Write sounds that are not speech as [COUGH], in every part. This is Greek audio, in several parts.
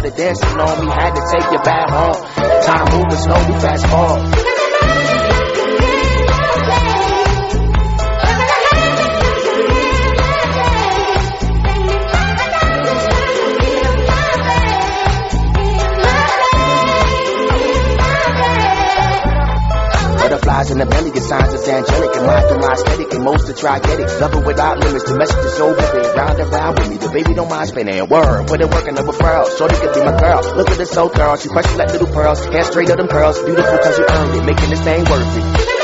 The waist started dancing on me. Had to take you back home. Time moving slow, we fast forward. In the belly, the signs is angelic. And mine through my aesthetic, and most are tragetic. Love it without limits, the message is so vivid. Round and round with me, the baby don't mind spinning. Word, put it working of a pearl. Shorty could be my girl. Look at this so girl, she precious like little pearls. Hair straight of them curls, beautiful cause you earned it. Making this thing worth it.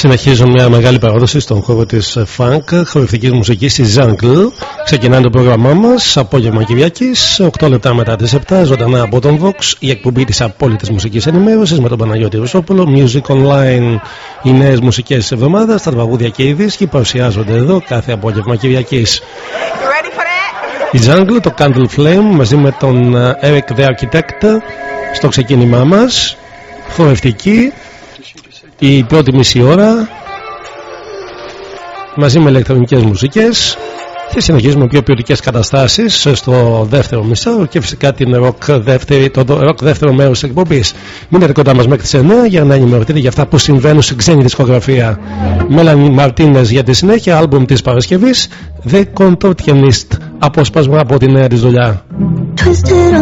Συνεχίζουμε μια μεγάλη παράδοση στον χώρο της funk, χορευτική μουσική στη Jungle. Ξεκινάει το πρόγραμμά μας, απόγευμα Κυριακής, 8 λεπτά μετά τις 7, ζωντανά από τον Vox, η εκπομπή της απόλυτης μουσικής ενημέρωσης με τον Παναγιώτη Ρουσόπουλο. Music Online, οι νέες μουσικές της εβδομάδας, τα τραγούδια και οι δίσκοι παρουσιάζονται εδώ κάθε απόγευμα Κυριακής. Η Jungle, το Candle Flame, μαζί με τον ε, Eric the Architect, στο ξεκίνημά μας. Χορευτική, η πρώτη μισή ώρα μαζί με ηλεκτρονικές μουσικές και συνεχίζουμε πιο ποιοτικές καταστάσεις στο δεύτερο μισό και φυσικά την rock δεύτερη, το rock δεύτερο μέρος της εκπομπής. Μείνετε κοντά μας μέχρι τις 9 για να ενημερωθείτε για αυτά που συμβαίνουν στην ξένη δισκογραφία. Μέλανη Μαρτίνες για τη συνέχεια, άλμπουμ της Παρασκευής The Contortionist, απόσπασμα από τη νέα της δουλειά. Twisted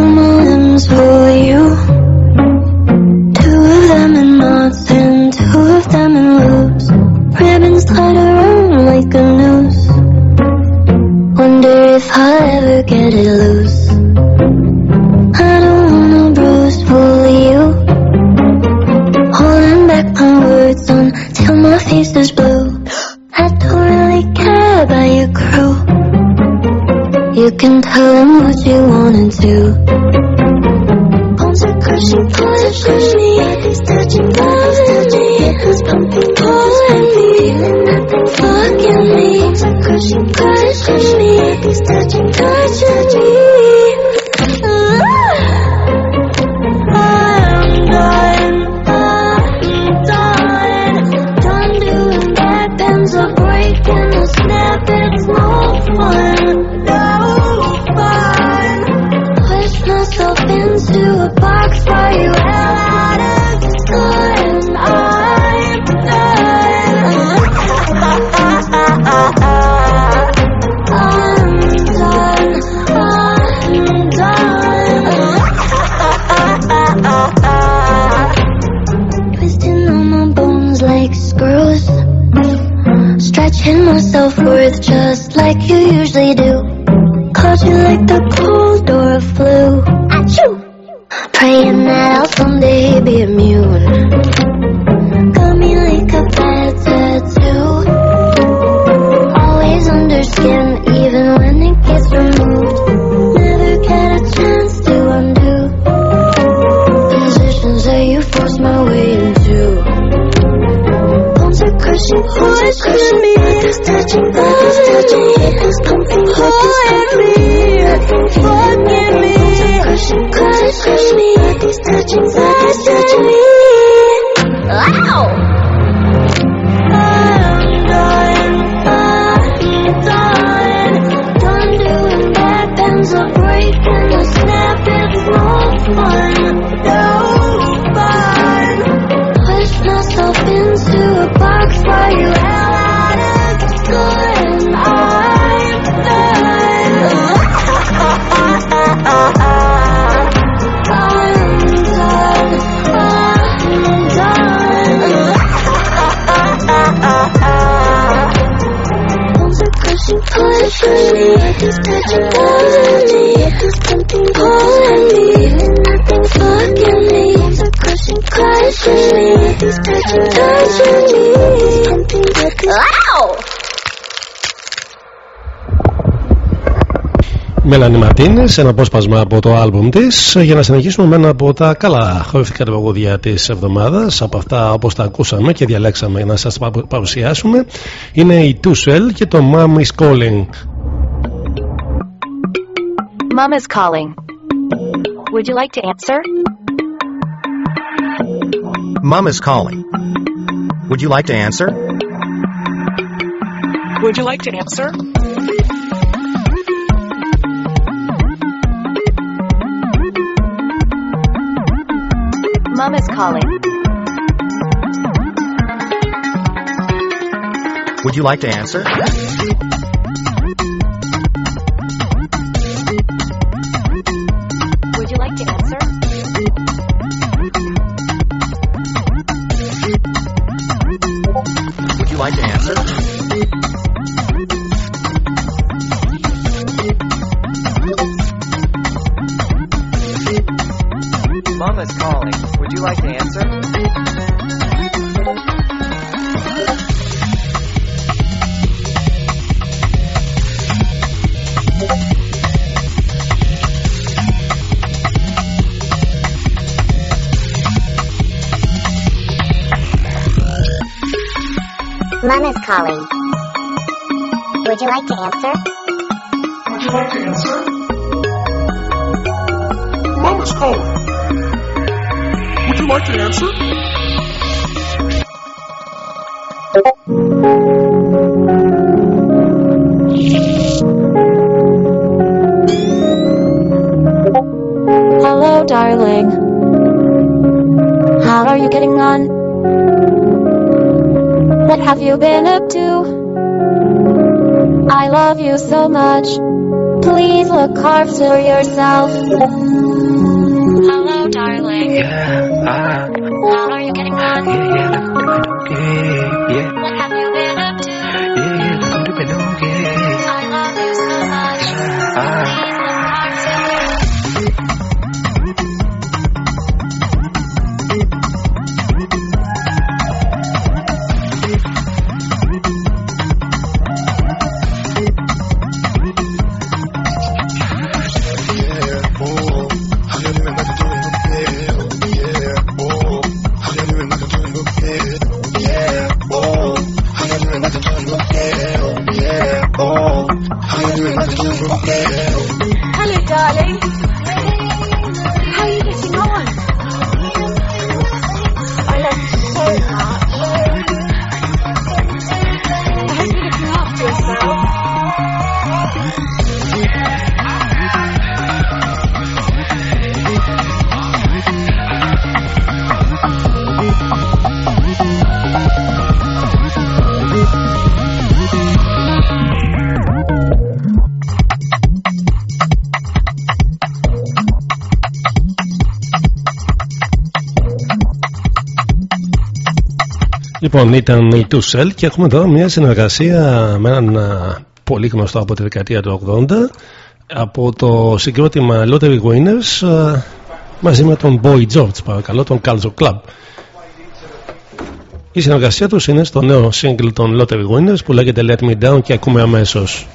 in loops. Ribbons tied around like a noose. Wonder if I'll ever get it loose. I don't wanna bruise for you. Holding back my words until my face is blue. I don't really care about your crew. You can tell them what you wanna do. Bones are crushing, pushing me. Nothing's touching, nothing's touching. It's pumping, pulling me. Feeling fucking me. Bones are crushing, pushing me. Touching, touching me. Μέλανη Ματίνη, ένα απόσπασμα από το άλμπουμ της. Για να συνεχίσουμε με ένα από τα καλά χορευτικά τραγούδια της εβδομάδας, από αυτά όπως τα ακούσαμε και διαλέξαμε να σας παρουσιάσουμε, είναι η Tussell και το Mom is Calling. Mom is calling. Would you like to answer? Mom is calling. Would you like to answer? Would you like to answer? Mom is calling. Would you like to answer? Calling. Would you like to answer? Would you like to answer? Mom is calling. Would you like to answer? Hello, darling. How are you getting on? What have you been up to? I love you so much. Please look after yourself. Hello, darling. Yeah, ah, How are you getting on? yeah, yeah, Λοιπόν, ήταν η Tussell και έχουμε εδώ μια συνεργασία με έναν α, πολύ γνωστό από τη δεκαετία του 80 από το συγκρότημα Lottery Winners α, μαζί με τον Boy George, παρακαλώ, τον Calzo Club. Η συνεργασία τους είναι στο νέο single των Lottery Winners που λέγεται Let Me Down και ακούμε αμέσως.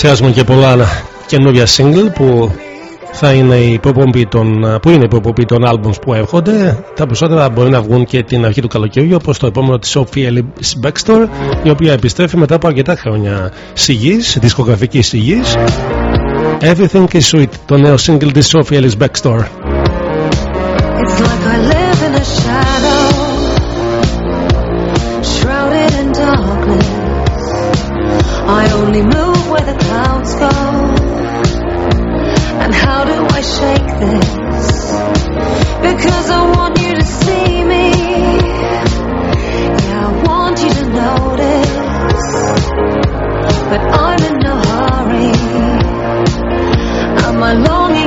Παρουσιάζουμε και πολλά καινούργια single που θα είναι η υποπομπή των, που είναι η υποπομπή των albums που έρχονται. Τα περισσότερα μπορεί να βγουν και την αρχή του καλοκαιριού, όπως το επόμενο της Sophie Ellis Baxter, η οποία επιστρέφει μετά από αρκετά χρόνια σιγής, δισκογραφικής σιγής. Everything is sweet, το νέο single της Sophie Ellis Baxter. It's like I live in a shadow, shrouded in darkness. I only move where the clouds go. And how do I shake this? Because I want you to see me. Yeah, I want you to notice. But I'm in no hurry. And my longing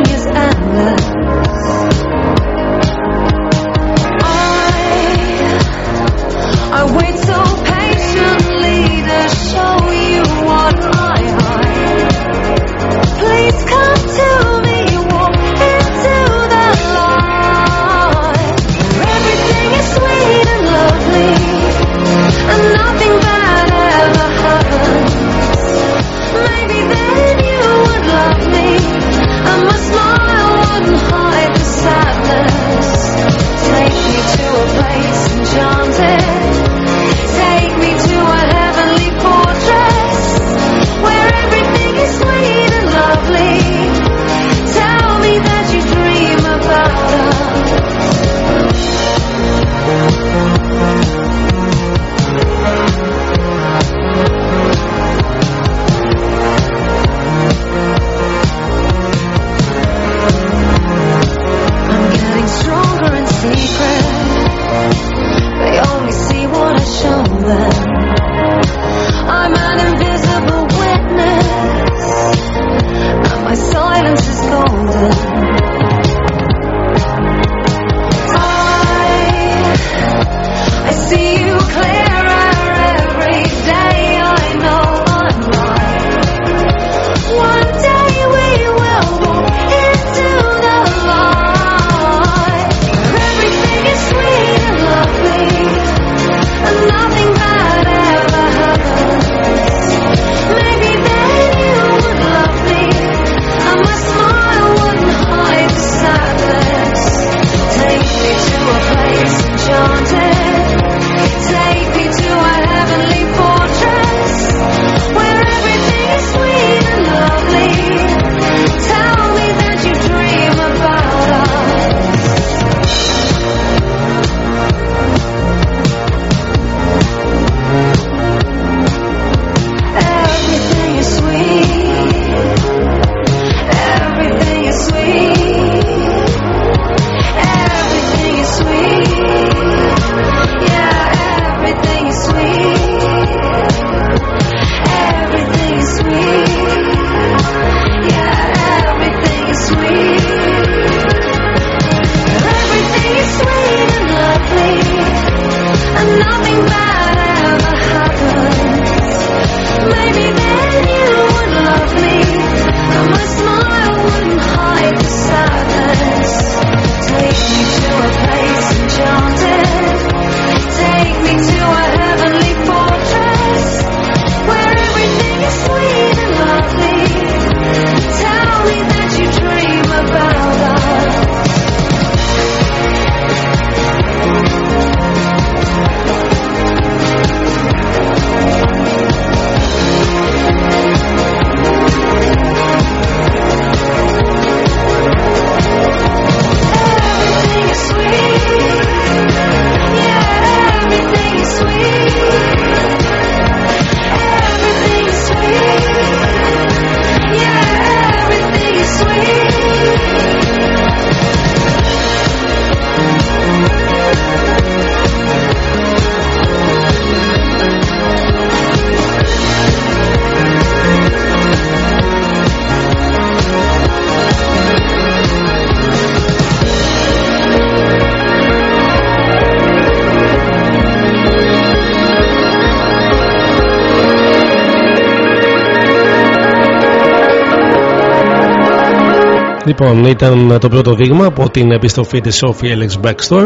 Λοιπόν, ήταν το πρώτο δείγμα από την επιστροφή της Sophie Alex Baxter.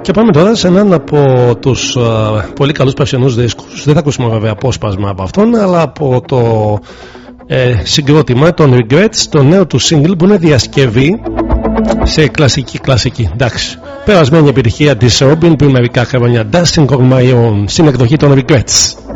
Και πάμε τώρα σε έναν από τους πολύ καλούς περσινούς δίσκους. Δεν θα ακούσουμε βέβαια απόσπασμα από αυτόν αλλά από το ε, συγκρότημα των Regrets το νέο του single που είναι διασκευή σε κλασική κλασική. Εντάξει περασμένη επιτυχία της Robin πριν μερικά χρόνια. Dancing on My Own στην εκδοχή των Regrets.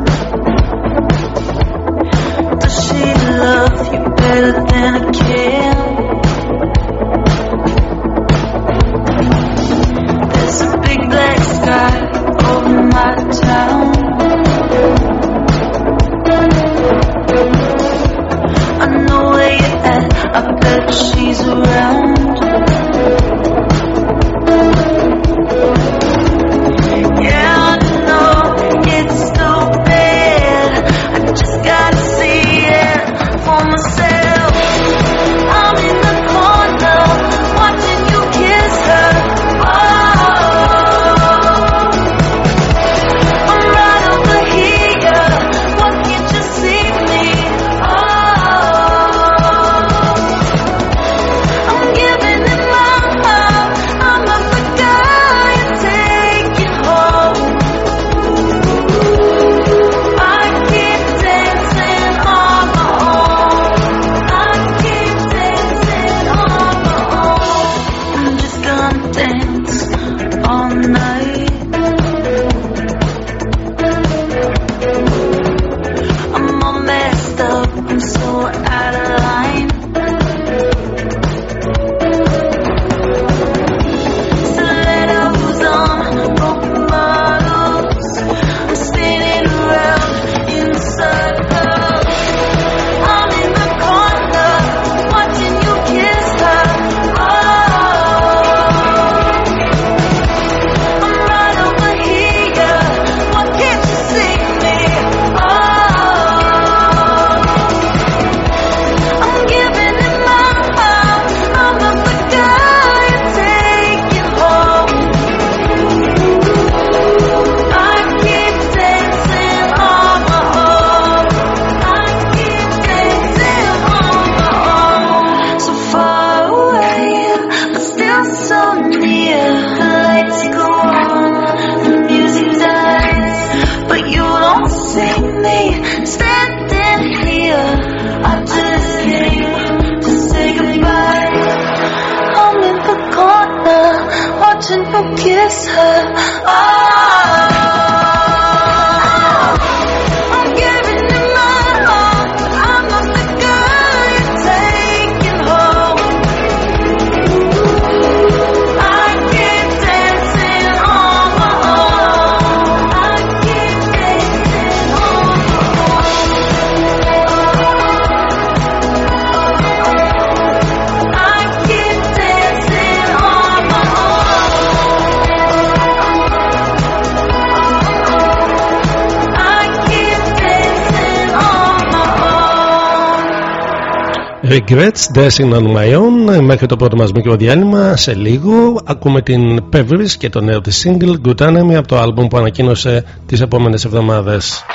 Regrets, Dancing on My Own. Μέχρι το πρώτο μας μικρό διάλειμμα, σε λίγο ακούμε την Pevris και το νέο της single Good Enemy από το album που ανακοίνωσε τις επόμενες εβδομάδες.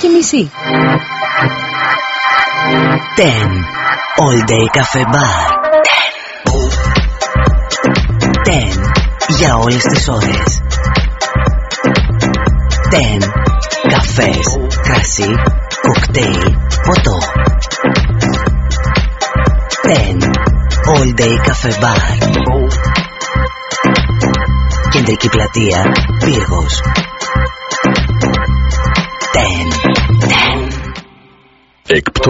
Και μισή. 10. All Day Cafe Bar. 10. Για όλες τις ώρες. 10. Καφές, κρασί, κοκτέιλ, ποτό. 10. All Day Cafe Bar. Κεντρική πλατεία, Πύργος. 10.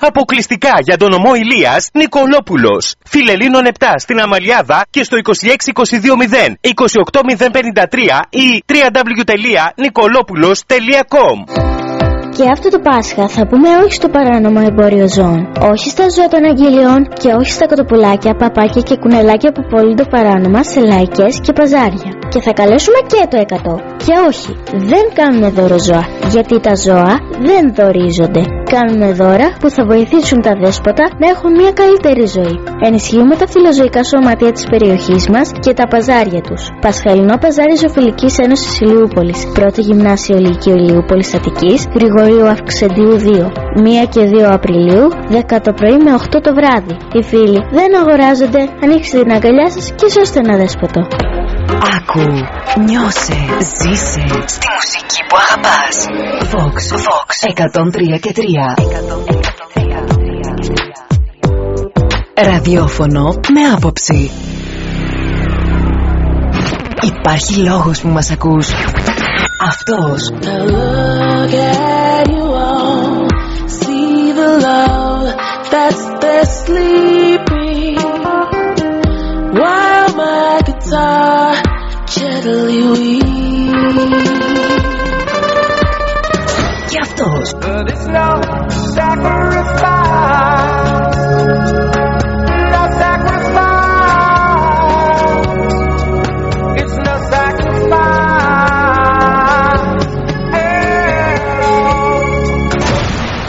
Αποκλειστικά για τον ομό Ηλίας Νικολόπουλος. Φιλελίνων 7 στην Αμαλιάδα και στο 26220 28053 ή www.nicolopoulos.com Και αυτό το Πάσχα θα πούμε όχι στο παράνομο εμπόριο ζώων, όχι στα ζώα των αγγελιών και όχι στα κοτοπουλάκια, παπάκια και κουνελάκια που πωλούνται παράνομα σε λαϊκές και παζάρια. Και θα καλέσουμε και το 100. Και όχι, δεν κάνουμε δώρο ζώα, γιατί τα ζώα δεν δωρίζονται. Κάνουμε δώρα που θα βοηθήσουν τα δέσποτα να έχουν μια καλύτερη ζωή. Ενισχύουμε τα φιλοζωικά σωματεία της περιοχής μας και τα παζάρια τους. Πασχαλινό Παζάρι Ζωφιλικής Ένωσης Ηλιούπολης, πρώτο γυμνάσιο Λυκείου Ηλιούπολης Αττικής, Γρηγορίου Αυξεντίου 2, 1 και 2 Απριλίου, 10 το πρωί με 8 το βράδυ. Οι φίλοι δεν αγοράζονται, ανοίξτε την αγκαλιά σας και σώστε ένα δέσποτο. Άκου, νιώσε, ζήσε στη μουσική που αγαπάς. Vox, Vox, 103 και 3. Ραδιόφωνο με άποψη. Υπάρχει λόγος που μας ακούς. Αυτός. Look at you all, see the love that's there sleeping. While my guitar gently weeps. Και αυτός. But it's no sacrifice.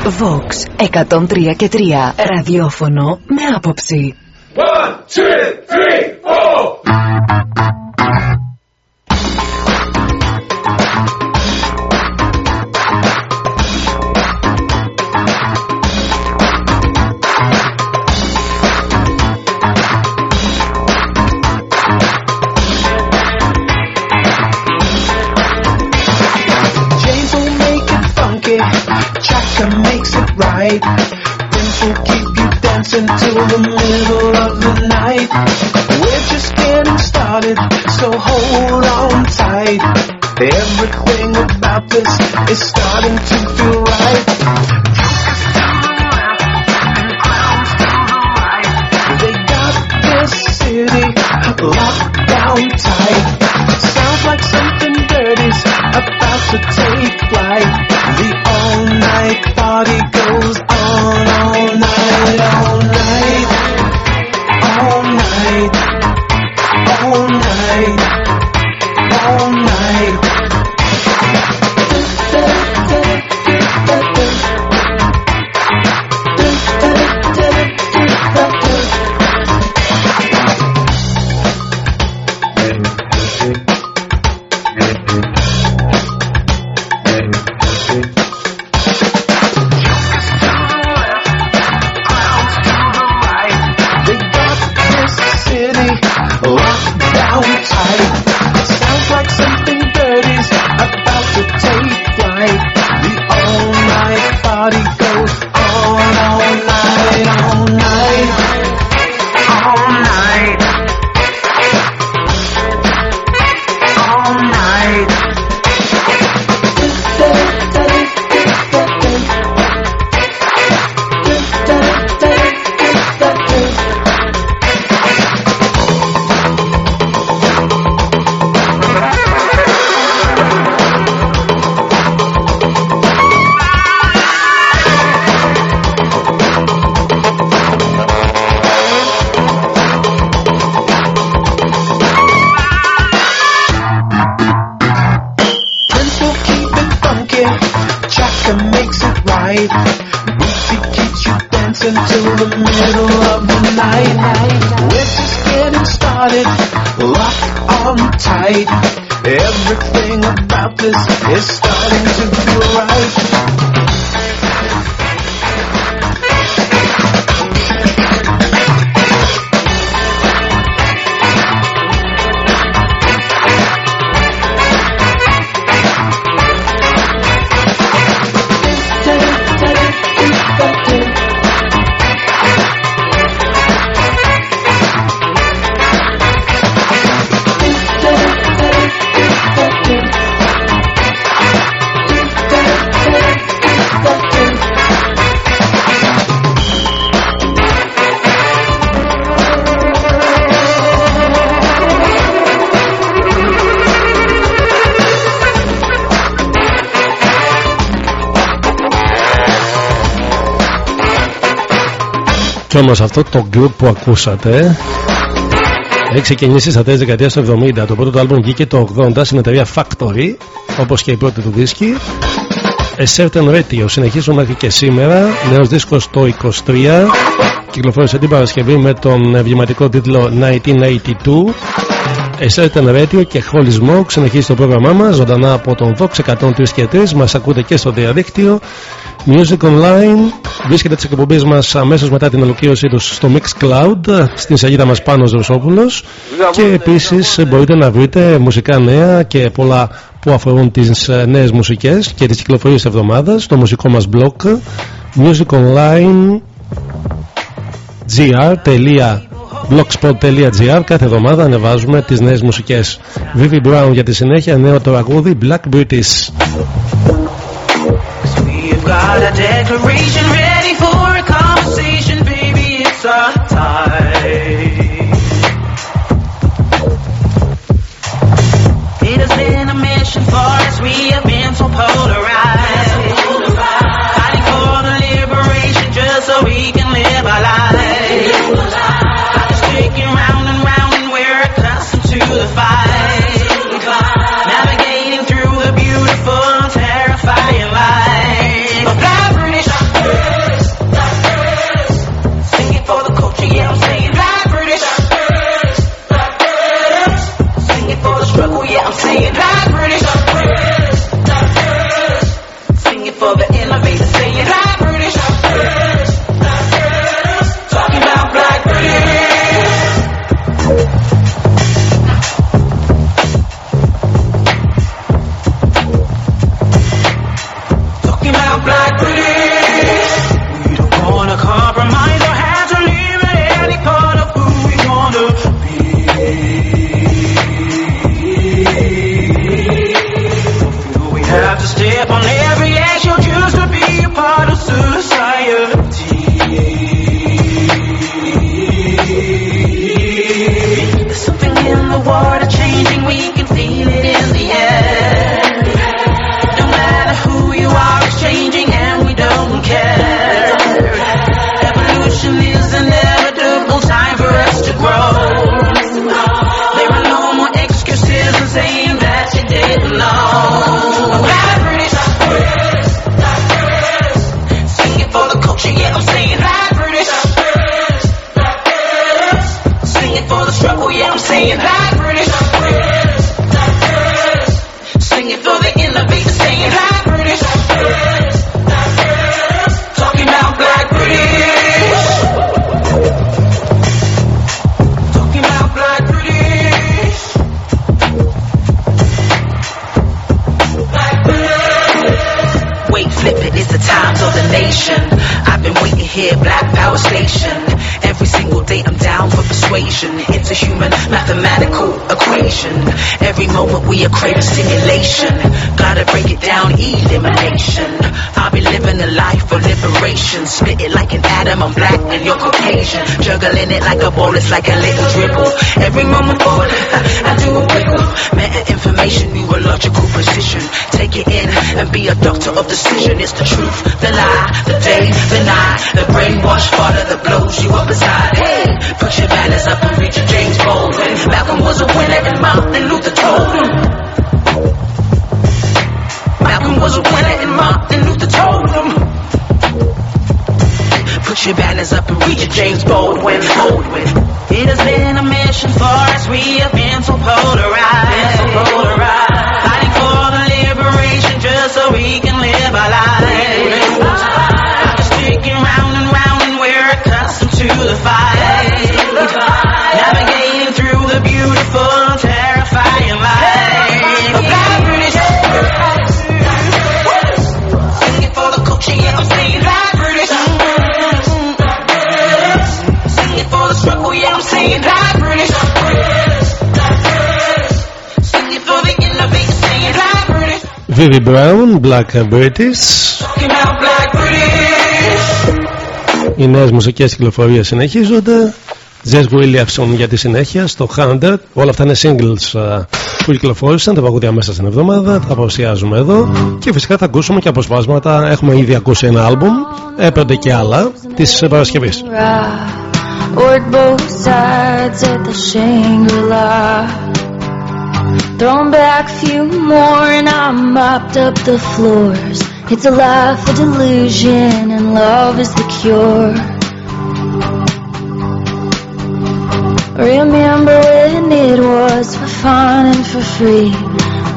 Vox 103 και 3 Ραδιόφωνο με άποψη. 1, 2, 3, 4 Chaka makes it right. Things will keep you dancing till the middle of the night. We're just getting started, so hold on tight. Everything about this is starting to feel right. They got this city locked down tight. Sounds like something dirty's about to take flight. The all night party goes on all night, all night, all night, all night, all night. They Κι όμως αυτό το group που ακούσατε έχει ξεκινήσει στα τέλη της δεκαετίας του 70. Το πρώτο του άλμπουμ βγήκε το 80 στην εταιρεία Factory, όπως και η πρώτη του δίσκη. A Certain Radio συνεχίζουν μέχρι και σήμερα. Νέος δίσκος το 23. Κυκλοφόρησε την Παρασκευή με τον εμβληματικό τίτλο 1982. A Certain Radio και Holy Smoke συνεχίζει το πρόγραμμά μας ζωντανά από τον Vox 103 και 3. Μας ακούτε και στο διαδίκτυο. Music Online βρίσκεται τις εκπομπές μας αμέσως μετά την ολοκλήρωσή τους στο Mixcloud στην σελίδα μας πάνω Ρωσόπουλο. Και επίσης μπορείτε να βρείτε μουσικά νέα και πολλά που αφορούν τις νέες μουσικές και τις κυκλοφορίες της εβδομάδας στο μουσικό μας blog Music Online gr.blogspot.gr κάθε εβδομάδα ανεβάζουμε τις νέες μουσικές. Vivi Brown για τη συνέχεια νέο το τραγούδι Black British. We've got a declaration ready for It like a ball, it's like a little dribble. Every moment forward, [LAUGHS] I do a wiggle. Meta information, neurological precision. Take it in and be a doctor of decision. It's the truth, the lie, the day, the night. The brainwash father that blows you up inside. James Baldwin. Baldwin. It has been a mission for us. We have Vivi Brown, Black British. Talking about Black British. Οι νέες μουσικές κυκλοφορίες συνεχίζονται. Jess Williamson για τη συνέχεια στο 100. Όλα αυτά είναι singles α, που κυκλοφόρησαν τα παγούδια μέσα στην εβδομάδα. Τα παρουσιάζουμε εδώ. Και φυσικά θα ακούσουμε και αποσπάσματα. Έχουμε ήδη ακούσει ένα άλμπουμ. Έπαιρνε και άλλα της Παρασκευής. Worked both sides at the Shangri-La. Thrown back a few more and I mopped up the floors. It's a life of delusion and love is the cure. Remember when it was for fun and for free.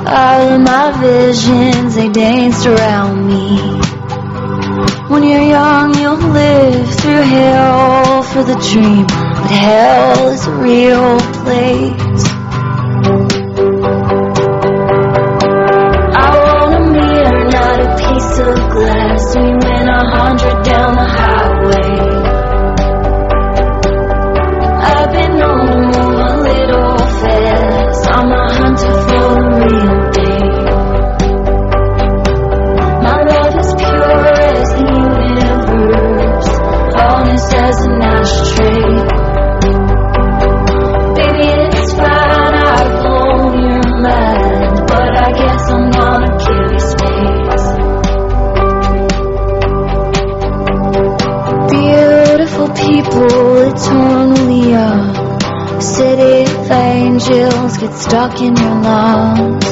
All of my visions, they danced around me. When you're young, you'll live through hell for the dream. But hell is a real place. Angels get stuck in your lungs.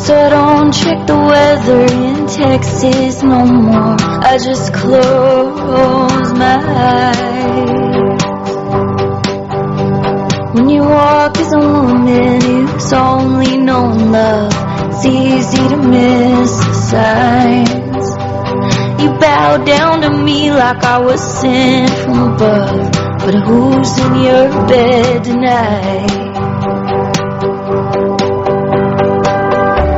So I don't check the weather in Texas no more. I just close my eyes. When you walk as a woman who's only known love, it's easy to miss the signs. You bow down to me like I was sent from above. But who's in your bed tonight?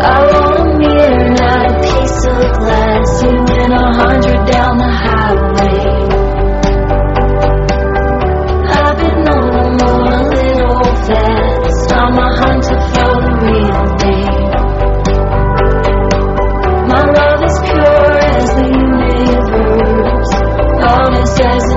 I want a mirror, not a piece of glass. We went a hundred down the highway. I've been on a little fast. I'm a hunter for the real thing. My love is pure as the universe, honest as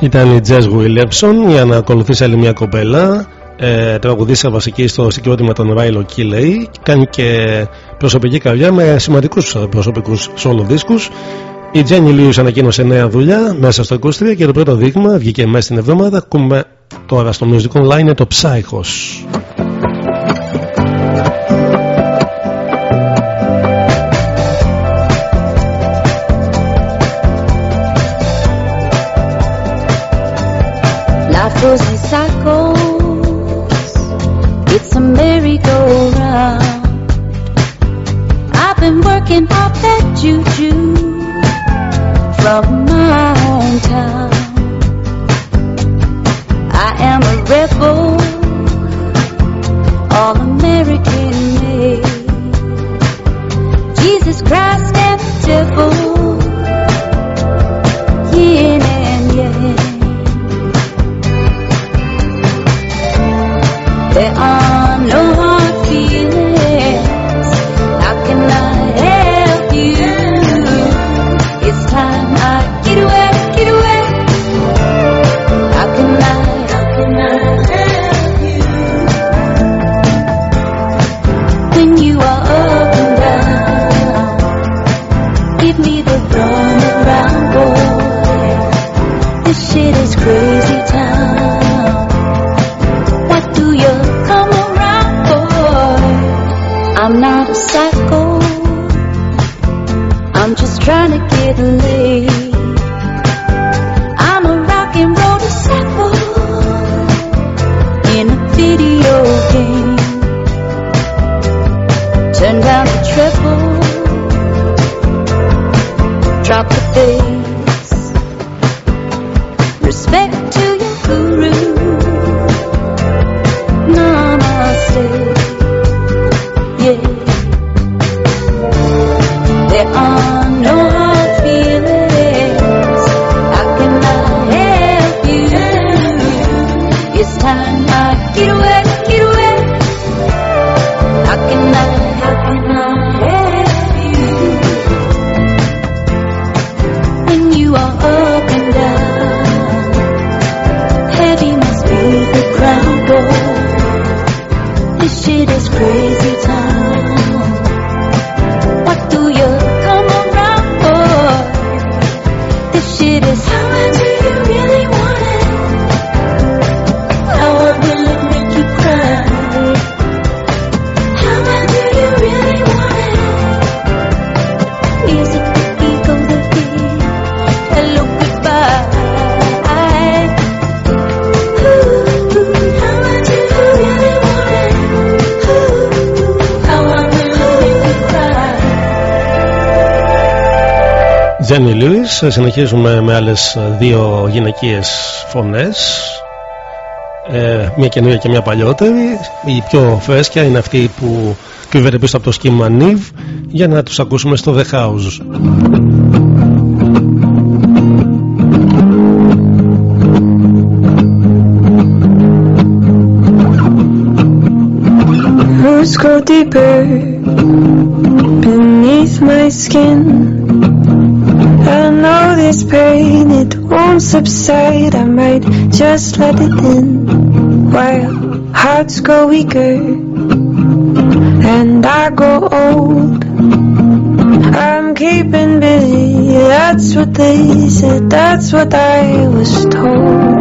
Ήταν η Τζέσγου Williamson για να ακολουθήσει άλλη μια κοπέλα. Ε, τραγουδίσα βασική στο συγκρότημα των Ράιλο Κίλεϊ. Κάνει και προσωπική καρδιά με σημαντικούς προσωπικούς solo δίσκους. Η Τζένι Λίου ανακοίνωσε νέα δουλειά μέσα στο 23 και το πρώτο δείγμα βγήκε μέσα στην εβδομάδα. Ακούμε τώρα στο Music Online το Psychos. Συνεχίζουμε με άλλες δύο γυναικείες φωνές. Ε, μια καινούργια και μια παλιότερη. Η πιο φρέσκια είναι αυτή που κρύβεται πίσω από το σχήμα Νίβ για να τους ακούσουμε στο The House. Deeper beneath my skin. Subside. I might just let it in while hearts grow weaker and I grow old. I'm keeping busy, that's what they said, that's what I was told.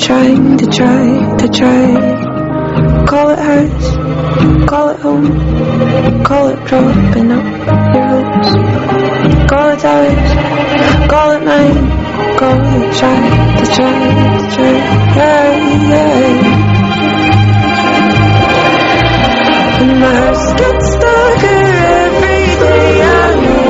Trying to try to try. Call it house, call it home, call it propping up your hopes. Call it towers, call it mine, call it try to try to try. Yeah, yeah. And my house gets darker every day. I know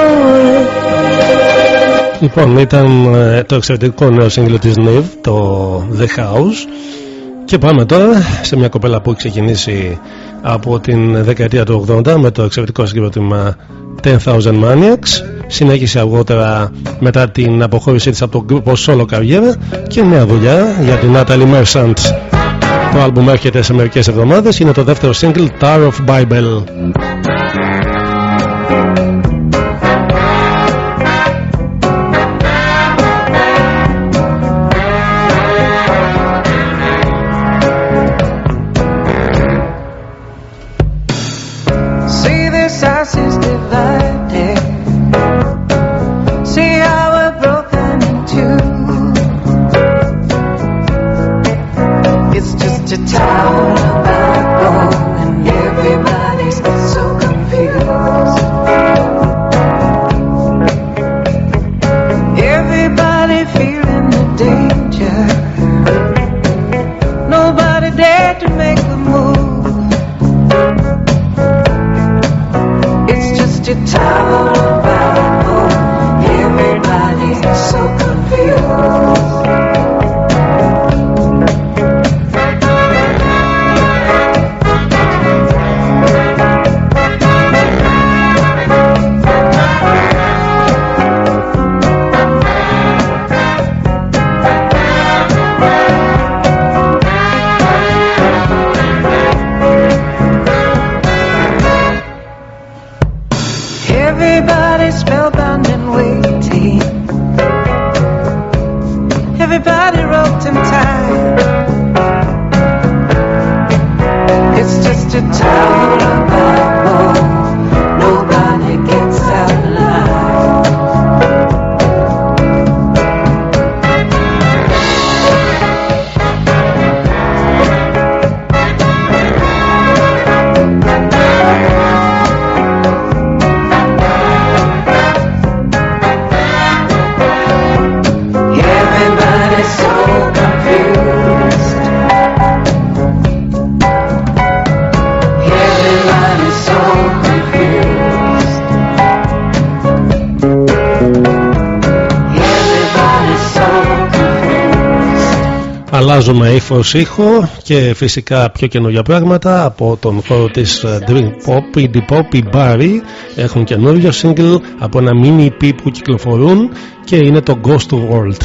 Λοιπόν, ήταν ε, το εξαιρετικό νέο σύγκλο της Niv, το The House. Και πάμε τώρα σε μια κοπέλα που έχει ξεκινήσει από την δεκαετία του 80 με το εξαιρετικό συγκρότημα 10,000 Maniacs. Συνέχισε αργότερα μετά την αποχώρησή της από τον group solo καριέρα και νέα δουλειά για την Natalie Merchant. Το άλμπουμ έρχεται σε μερικές εβδομάδες, είναι το δεύτερο single Tower of Bible. Αλλάζουμε ύφος ήχο και φυσικά πιο καινούργια πράγματα από τον χώρο της Dream Pop, η Deep Pop, η Barry έχουν καινούριο single από ένα mini EP που κυκλοφορούν και είναι το Ghost World.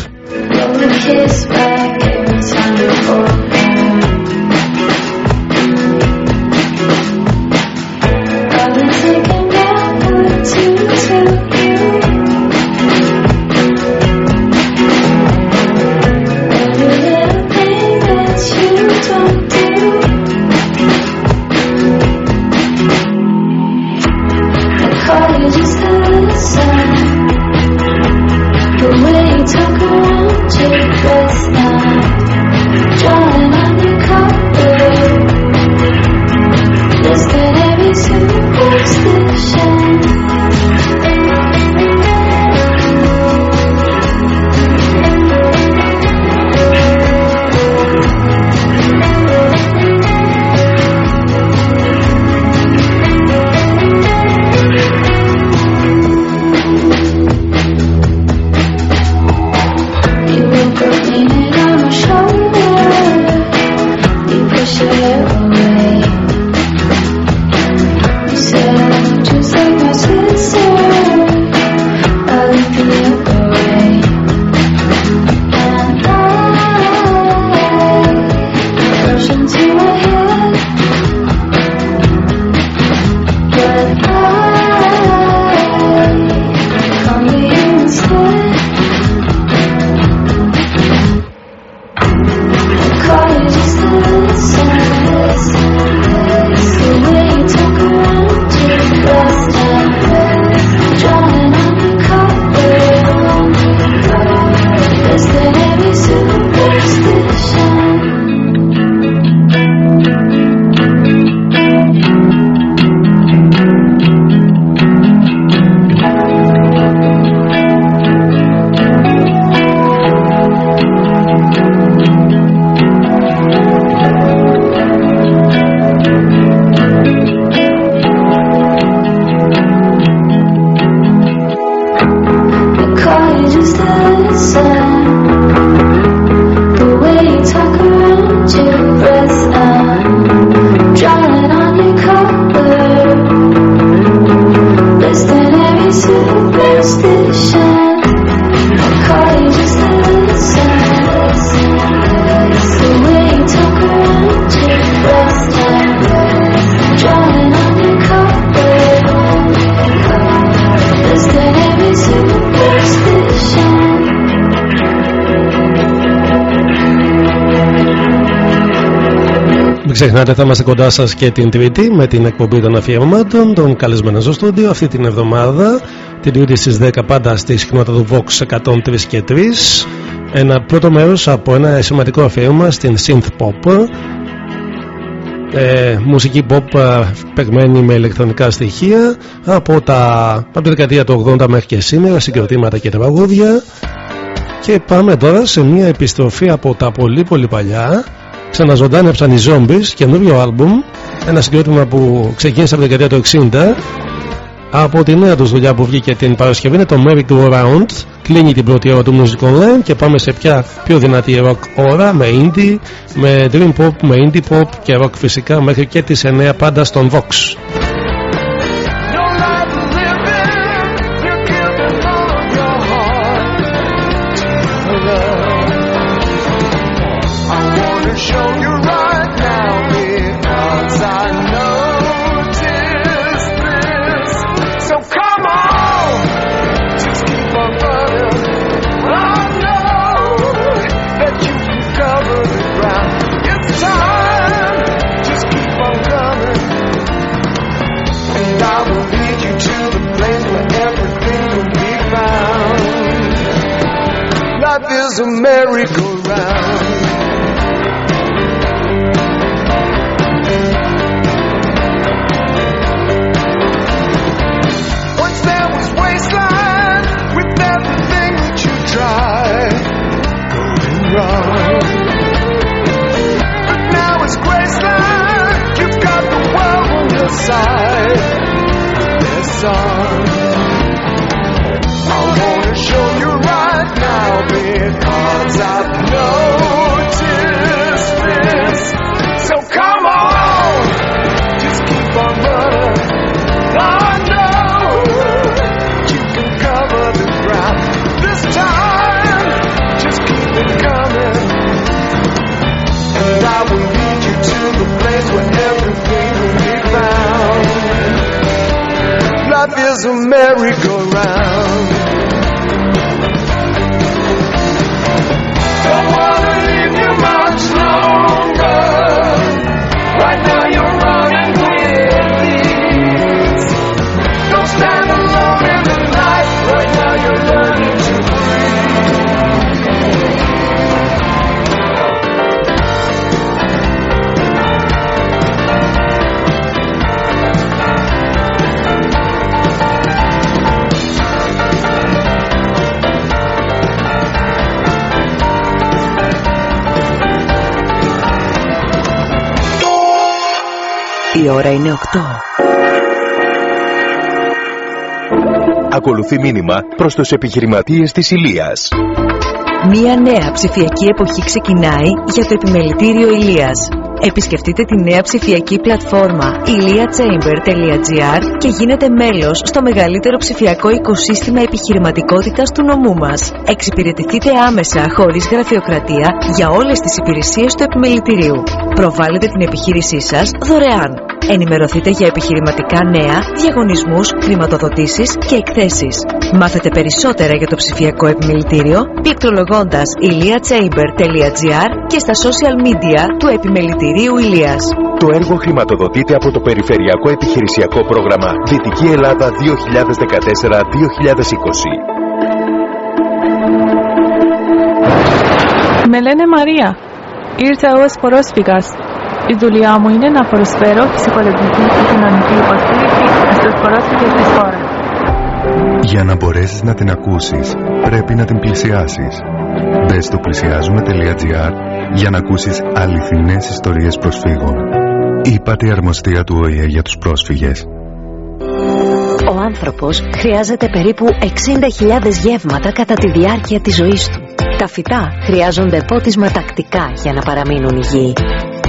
Ξεχνάτε, θα είμαστε κοντά σας και την Τρίτη με την εκπομπή των αφιερωμάτων, των καλεσμένων στο στούντιο αυτή την εβδομάδα. Την Τρίτη στις 10 πάντα στη συχνότητα του Vox 103 και 3. Ένα πρώτο μέρος από ένα σημαντικό αφιέρωμα στην synth pop. Ε, μουσική pop ε, παιγμένη με ηλεκτρονικά στοιχεία από, τα, από τη δεκαετία του 80 μέχρι και σήμερα, συγκροτήματα και τραγούδια. Και πάμε τώρα σε μια επιστροφή από τα πολύ πολύ παλιά ξαναζωντάνεψαν οι Zombies, καινούριο άλμπουμ, ένα συγκρότημα που ξεκίνησε από την δεκαετία του 60. Από τη νέα τους δουλειά που βγήκε την Παρασκευή είναι το Merry Go Round. Κλείνει την πρώτη ώρα του Music Online και πάμε σε πια πιο δυνατή rock ώρα με indie, με dream pop, με indie pop και rock φυσικά μέχρι και τις 9 πάντα στον Vox. there's a merry-go-round. Η ώρα είναι 8. Ακολουθεί μήνυμα προς τους επιχειρηματίες της Ηλίας. Μία νέα ψηφιακή εποχή ξεκινάει για το επιμελητήριο Ηλίας. Επισκεφτείτε τη νέα ψηφιακή πλατφόρμα iliachamber.gr και γίνετε μέλος στο μεγαλύτερο ψηφιακό οικοσύστημα επιχειρηματικότητας του νομού μας. Εξυπηρετηθείτε άμεσα χωρίς γραφειοκρατία για όλες τις υπηρεσίες του επιμελητηρίου. Προβάλλετε την επιχείρησή σας δωρεάν. Ενημερωθείτε για επιχειρηματικά νέα, διαγωνισμούς, χρηματοδοτήσεις και εκθέσεις. Μάθετε περισσότερα για το ψηφιακό επιμελητήριο πληκτρολογώντας iliachamber.gr και στα social media του επιμελητηρίου Ηλίας. Το έργο χρηματοδοτείται από το Περιφερειακό Επιχειρησιακό Πρόγραμμα Δυτική Ελλάδα 2014-2020. Με λένε Μαρία. Ήρθα ως πρόσφυγας. Η δουλειά μου είναι να προσφέρω ψυχολογική και κοινωνική υποστήριξη στους πρόσφυγες της χώρας. Για να μπορέσεις να την ακούσεις, πρέπει να την πλησιάσεις. Μπες στο πλησιάζουμε.gr για να ακούσεις αληθινές ιστορίες προσφύγων. Είπατε η αρμοστία του ΟΗΕ για τους πρόσφυγες. Ο άνθρωπος χρειάζεται περίπου 60.000 γεύματα κατά τη διάρκεια της ζωής του. Τα φυτά χρειάζονται πότισμα τακτικά για να παραμείνουν υγιεί.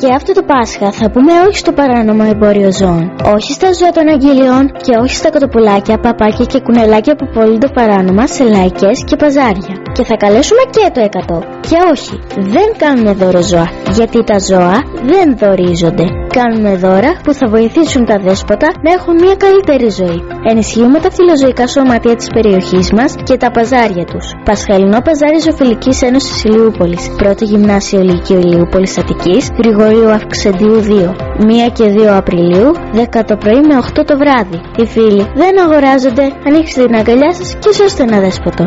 Και αυτό το Πάσχα θα πούμε όχι στο παράνομο εμπόριο ζώων, όχι στα ζώα των αγγελιών και όχι στα κοτοπουλάκια, παπάκια και κουνελάκια που πωλούνται παράνομα σε λαϊκές και παζάρια. Και θα καλέσουμε και το 100. Και όχι, δεν κάνουμε δώρο ζώα, γιατί τα ζώα δεν δωρίζονται. Κάνουμε δώρα που θα βοηθήσουν τα δέσποτα να έχουν μια καλύτερη ζωή. Ενισχύουμε τα φιλοζωικά σωματεία της περιοχής μας και τα παζάρια τους. Πασχαλινό Παζάρι Ζωφιλικής Ένωσης Ηλιούπολης. Πρώτο Γυμνάσιο Λυκείου Ηλιούπολης Αττικής, Γρηγορίου Αυξεντίου 2. 1 και 2 Απριλίου, 10 το πρωί με 8 το βράδυ. Οι φίλοι δεν αγοράζονται, ανοίξτε την αγκαλιά σας και σώστε ένα δέσποτο.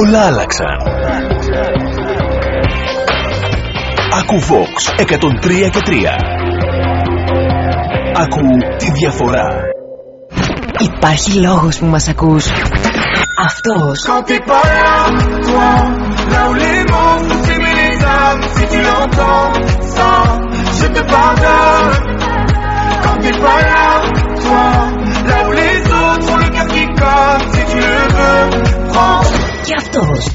Όλα άλλαξαν. Ακού Vox 103 και 3. Ακού τη διαφορά. Υπάρχει λόγος που μας ακούς. Αυτός. Quand t'es pas là, toi, là où les mots font aimer les âmes, si tu l'entends, ça, je te pardonne. Quand t'es pas là, toi, là où les autres ont le cœur qui colle, si tu le veux, prends. Και αυτός.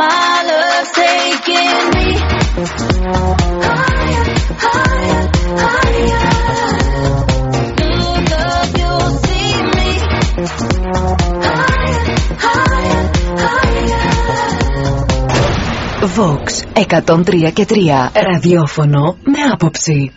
My love's taking me higher, higher, higher. New love, you'll see me higher, higher, higher. Vox 103 και 3. Ραδιόφωνο με άποψη.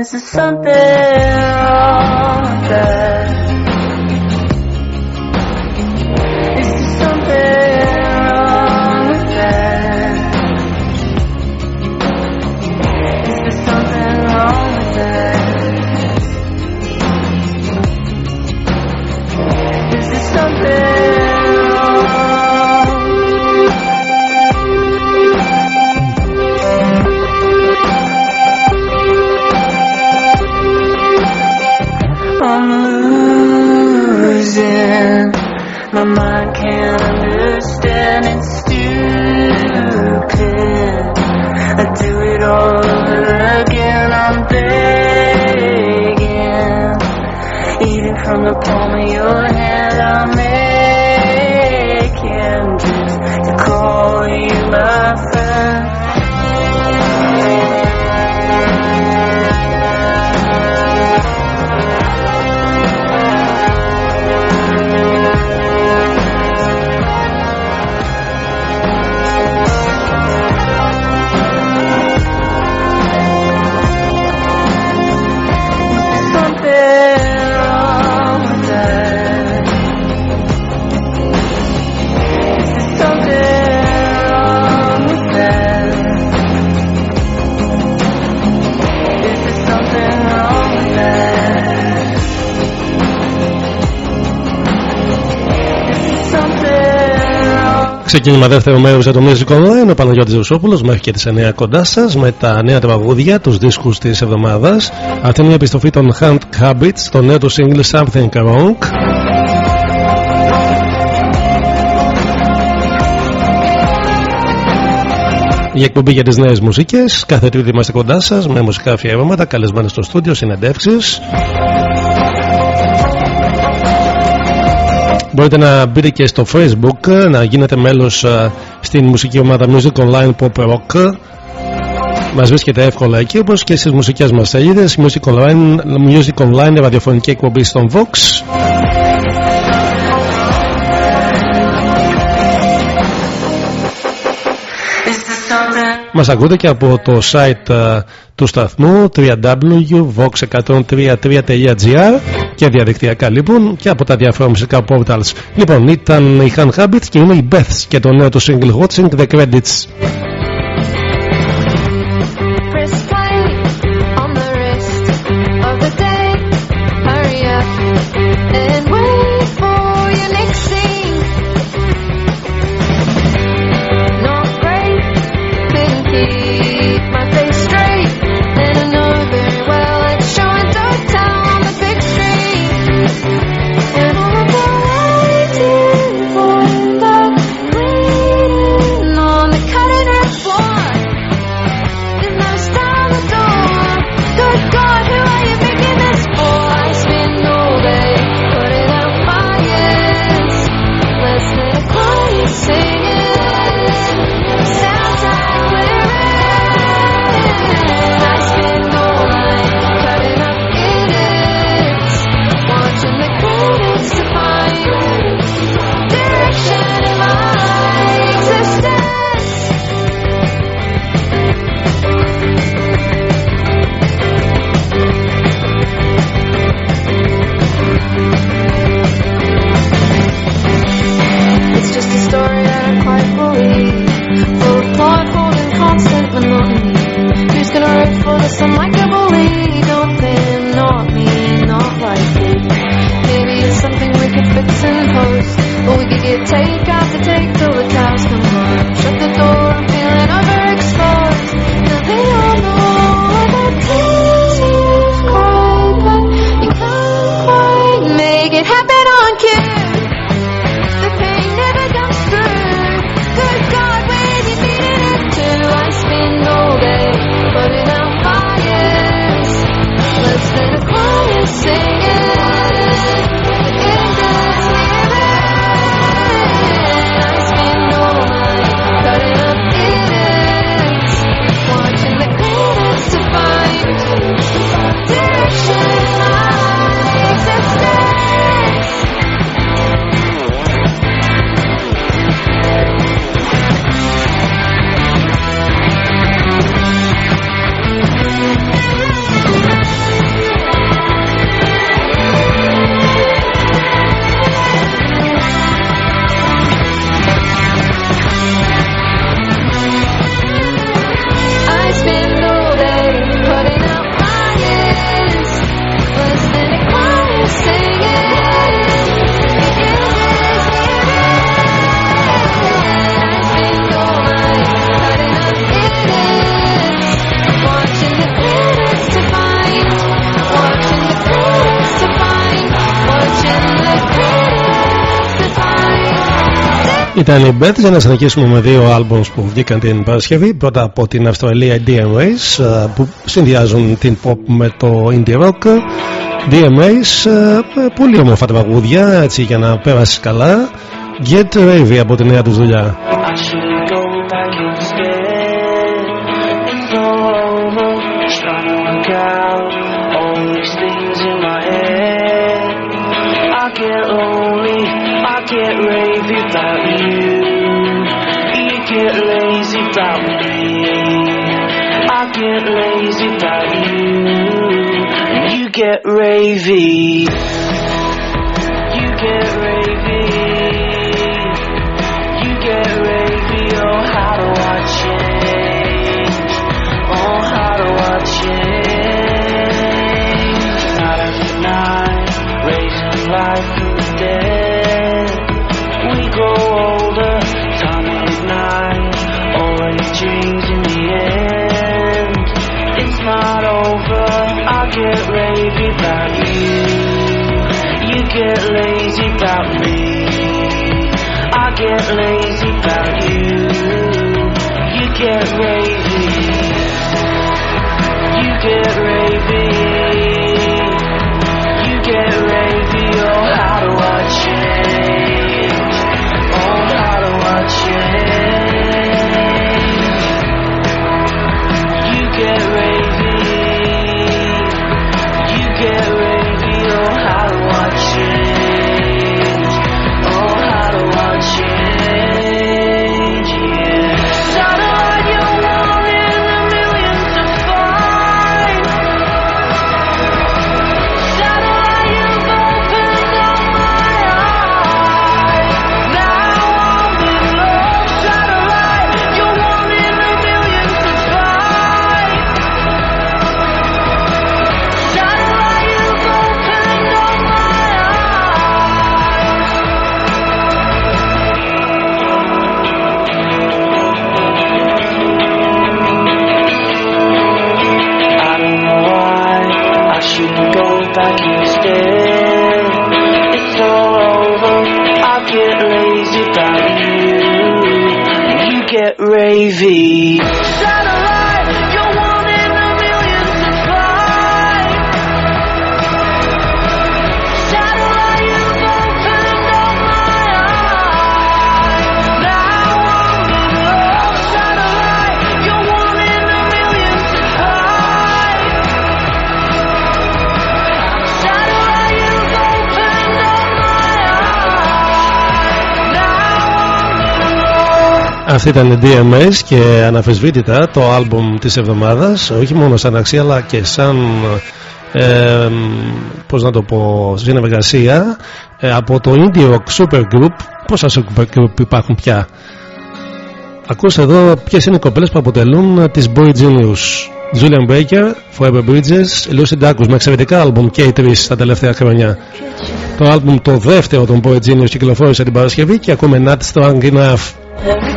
This is something From the palm of your hand. I'm making just to call you my friend. Ξεκίνημα δεύτερο μέρο για το Music Online. Ο Παναγιώτης Ζωσόπουλο μέχρι και τις 9 κοντά σας με τα νέα τραγούδια, τους δίσκους της εβδομάδας. Αυτή είναι η επιστροφή των Hand Habits, το νέο τους single Something Wrong. Η εκπομπή για τις νέες μουσικές. Κάθε τρίτη είμαστε κοντά σας με μουσικά αφιέρωματα, καλεσμένοι στο στούντιο, συνεντεύξεις. Μπορείτε να μπείτε και στο facebook να γίνετε μέλος α, στην μουσική ομάδα Music Online Pop Rock. Μας βρίσκεται εύκολα εκεί όπως και στις μουσικές μας σελίδες Music Online, Music Online ραδιοφωνική εκπομπή στον Vox Μας ακούτε και από το site ε, του σταθμού www.vox1033.gr και διαδικτυακά λοιπόν και από τα διάφορα μουσικά portals. Λοιπόν, ήταν η Han Habits και είναι οι Beths και το νέο του single Watching the Credits. Italian Beth για να συνεχίσουμε με δύο άλμπομς που βγήκαν την Παρασκευή. Πρώτα από την Αυστραλία DMAs ε, που συνδυάζουν την pop με το indie rock. DMAs ε, πολύ όμορφα τραγούδια έτσι για να πέρασει καλά. Get Ravy από τη νέα τους δουλειά. get lazy about you, and you get ravey. get lazy about me. I get lazy about you. You get lazy. Αυτή ήταν DMS και αναφεσβήτητα το άλμπουμ της εβδομάδας όχι μόνο σαν αξία αλλά και σαν ε, πώς να το πω συνεργασία ε, από το Indie Rock Super Group. Πόσα Super Group υπάρχουν πια; Ακούστε εδώ ποιες είναι οι κοπέλες που αποτελούν τις Boy Genius. Julian Baker, Forever Bridges Lucy Dacus με εξαιρετικά άλμπουμ και οι τρεις τα τελευταία χρόνια. Το άλμπουμ το δεύτερο των Boy Genius κυκλοφόρησε την Παρασκευή και ακούμε Nat Strong Enough.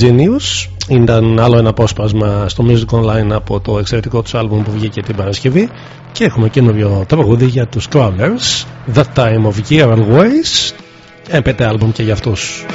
Genius ήταν άλλο ένα απόσπασμα στο Music Online από το εξαιρετικό τους άλμπουμ που βγήκε την Παρασκευή. Και έχουμε καινούριο τραγούδι για τους Travelers The Time of Year Always έπεται άλμπουμ και για αυτούς.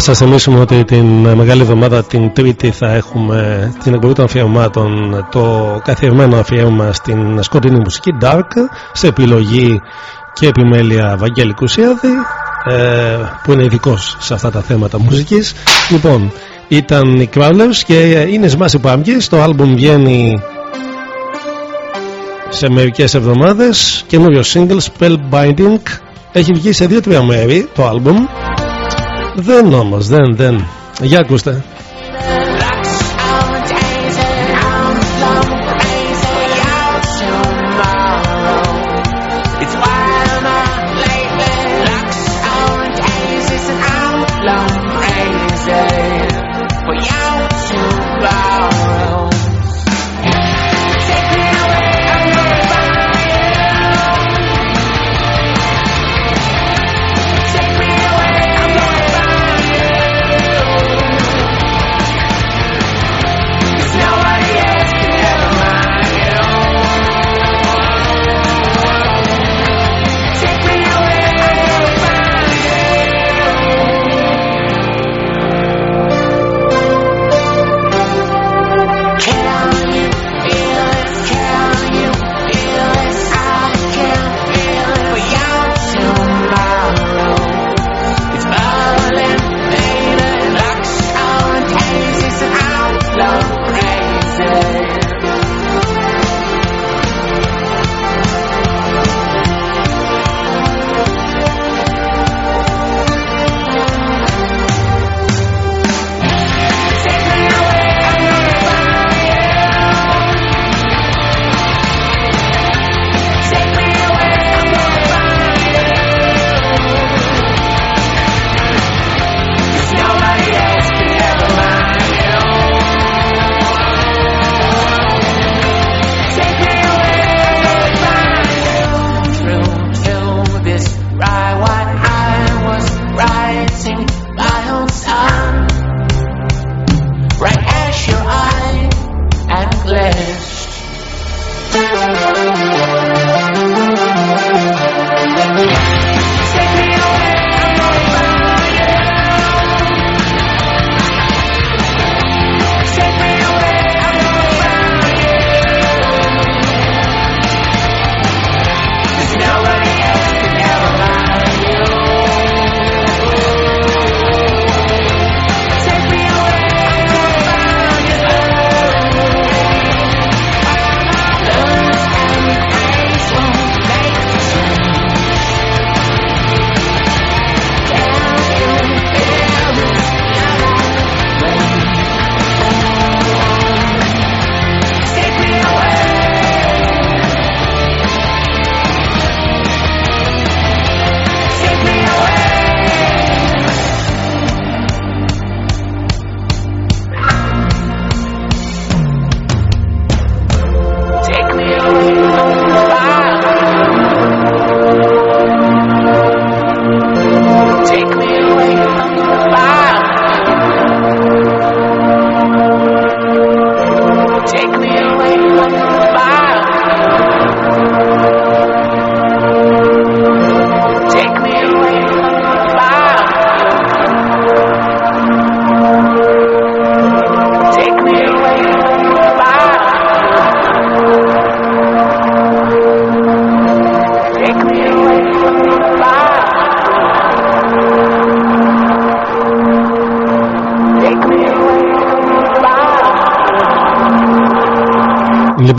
Σας θυμίσουμε ότι την ε, Μεγάλη Εβδομάδα την Τρίτη θα έχουμε την εκπομπή των αφιερωμάτων το καθιερωμένο αφιέρωμα στην σκοτεινή μουσική Dark σε επιλογή και επιμέλεια Βαγγέλη Κουσιάδη ε, που είναι ειδικός σε αυτά τα θέματα μουσικής. Λοιπόν ήταν οι Crawlers και είναι Smash Pumpkins το άλμπουμ βγαίνει σε μερικές εβδομάδες. Καινούριο single Spellbinding έχει βγει σε δύο-τρία μέρη το άλμπουμ δεν όμως, δεν, δεν. Για ακούστε.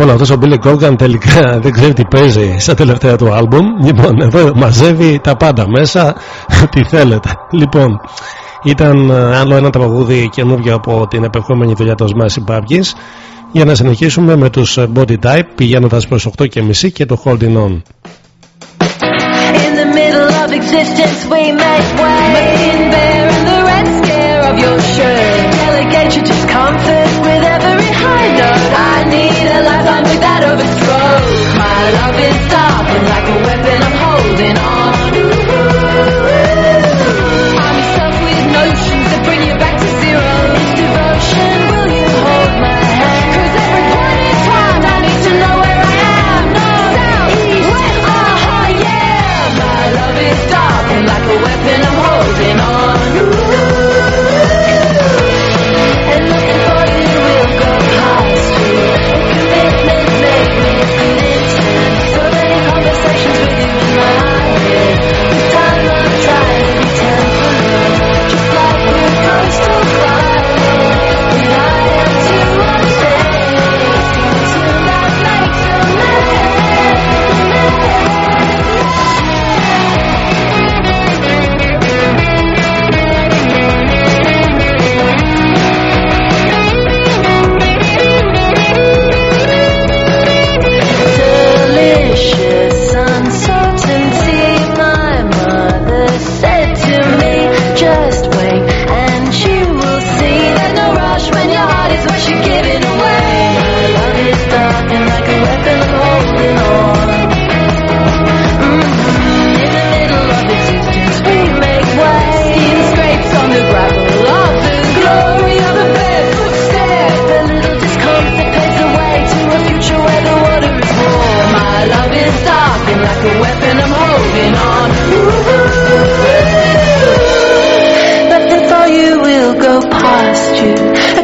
λοιπόν αυτός ο Billy Corgan τελικά δεν ξέρει τι παίζει στα τελευταία του άλμπουμ. Λοιπόν, εδώ μαζεύει τα πάντα μέσα, [LAUGHS] τι θέλετε. Λοιπόν, ήταν ε, άλλο ένα τραγούδι καινούργιο από την επερχόμενη δουλειά των Smashing Μπάρκη. Για να συνεχίσουμε με τους ε, Body Type πηγαίνοντας προς 8.30 και το Holding On. overthrow. My love is done.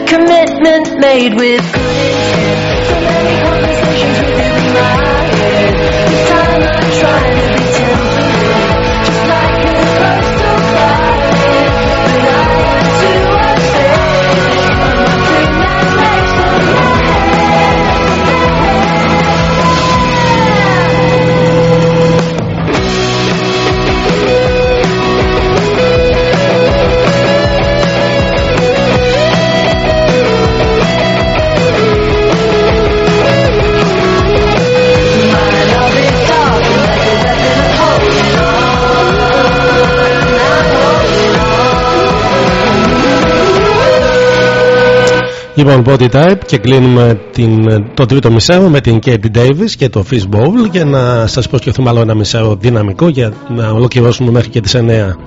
commitment made with Λοιπόν, body type και κλείνουμε την, το τρίτο μισάριο με την Katie Davis και το Fish για να σας προσκεφθούμε άλλο ένα μισάριο δυναμικό για να ολοκληρώσουμε μέχρι και τις 9.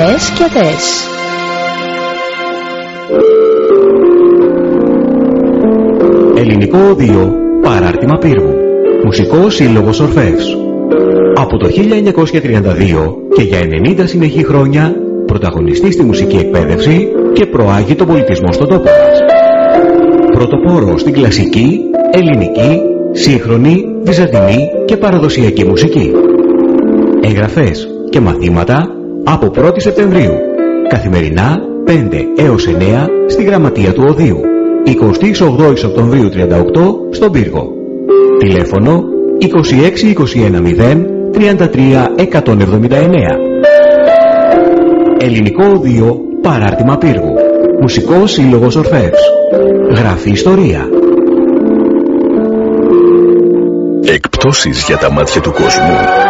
Μπες και δες. Ελληνικό Οδείο Παράρτημα Πύργου Μουσικός Σύλλογος Ορφεύς Από το 1932 και για 90 συνεχή χρόνια πρωταγωνιστή στη μουσική εκπαίδευση και προάγει τον πολιτισμό στον τόπο μας. Πρωτοπόρο στην κλασική, ελληνική, σύγχρονη, βυζαντινή και παραδοσιακή μουσική. Εγγραφές και μαθήματα από 1η Σεπτεμβρίου. Καθημερινά 5 έως 9 στη Γραμματεία του Οδείου. 28 Οκτωβρίου 38 στον Πύργο. Τηλέφωνο 26 21 0 33 179. Ελληνικό Οδείο Παράρτημα Πύργου. Μουσικός Σύλλογος Ορφεύς. Γράφει ιστορία. Εκπτώσεις για τα μάτια του κόσμου.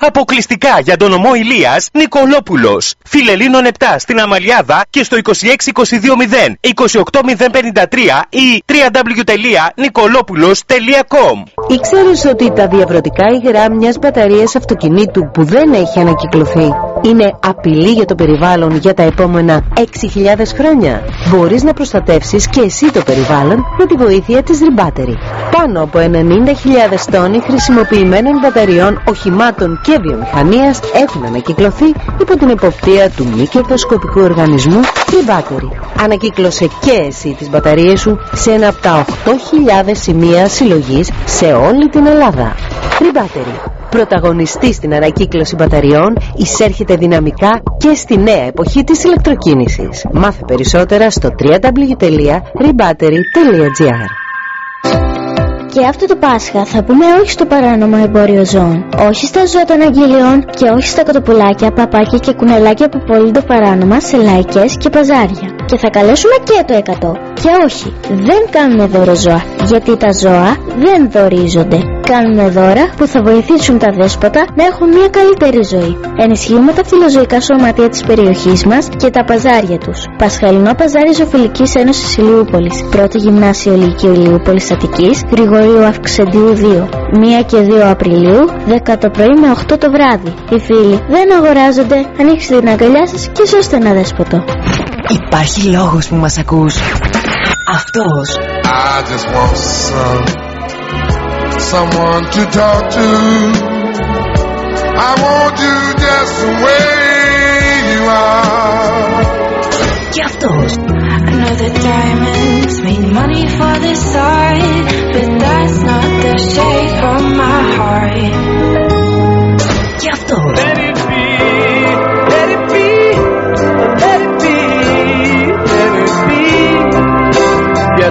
Αποκλειστικά για τον ομό Ηλίας Νικολόπουλος. Φιλελίνων 7 στην Αμαλιάδα και στο 26220 28053 ή www.nicolopoulos.com Ήξερες ότι τα διαβρωτικά υγρά μιας μπαταρίας αυτοκινήτου που δεν έχει ανακυκλωθεί είναι απειλή για το περιβάλλον για τα επόμενα 6.000 χρόνια; Μπορείς να προστατεύσεις και εσύ το περιβάλλον με τη βοήθεια της Rebattery. Πάνω από 90.000 τόνοι χρησιμοποιημένων μπαταριών οχημάτων και βιομηχανίας έχουν ανακυκλωθεί υπό την εποπτεία του μη κερδοσκοπικού οργανισμού Rebattery. Ανακύκλωσε και εσύ τις μπαταρίες σου σε ένα από τα 8.000 σημεία συλλογής σε όλη την Ελλάδα. Rebattery. Πρωταγωνιστή στην ανακύκλωση μπαταριών, εισέρχεται δυναμικά και στη νέα εποχή της ηλεκτροκίνησης. Μάθε περισσότερα στο www.rebattery.gr Και αυτό το Πάσχα θα πούμε όχι στο παράνομο εμπόριο ζώων, όχι στα ζώα των αγγελιών και όχι στα κοτοπουλάκια, παπάκια και κουνελάκια που πωλούνται παράνομα σε λαϊκές και παζάρια. Και θα καλέσουμε και το 100. Και όχι, δεν κάνουμε δώρο ζώα, γιατί τα ζώα δεν δωρίζονται. Κάνουμε δώρα που θα βοηθήσουν τα δέσποτα να έχουν μια καλύτερη ζωή. Ενισχύουμε τα φιλοζωικά σωματεία της περιοχής μας και τα παζάρια τους. Πασχαλινό Παζάρι Ζωφιλικής Ένωσης Ηλιούπολης. Πρώτο Γυμνάσιο Λυκείου Ηλιούπολης Αττικής, Γρηγορίου Αυξεντίου 2. 1 και 2 Απριλίου, 10 το πρωί με 8 το βράδυ. Οι φίλοι δεν αγοράζονται, ανοίξτε την αγκαλιά σας και σώστε ένα δέσποτο. Υπάρχει λόγος που μας ακούς. Αυτός. I just want some someone to talk to. I want you just the way you are. Jeff Dawes. I know that diamonds mean money for the side, but that's not the shape of my heart. Jeff Dawes. Let it be, let it be, let it be, let it be. Yeah,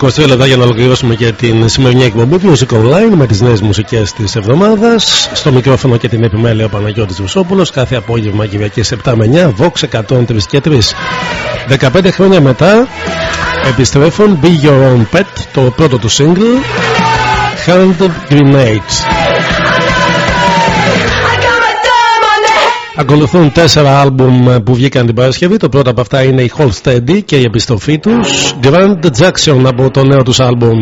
23 λεπτά για να ολοκληρώσουμε και την σημερινή εκπομπή Music Online με τις νέες μουσικές της εβδομάδας. Στο μικρόφωνο και την επιμέλεια ο Παναγιώτης Βουσόπουλος. Κάθε απόγευμα Κυριακή 7 με 9, Vox 103 και 3. 15 χρόνια μετά επιστρέφουν Be Your Own Pet, το πρώτο του single Hand Grenades. Ακολουθούν τέσσερα άλμπουμ που βγήκαν την Παρασκευή. Το πρώτο από αυτά είναι η Hold Steady και η επιστροφή τους. Grand Jackson από το νέο τους άλμπουμ.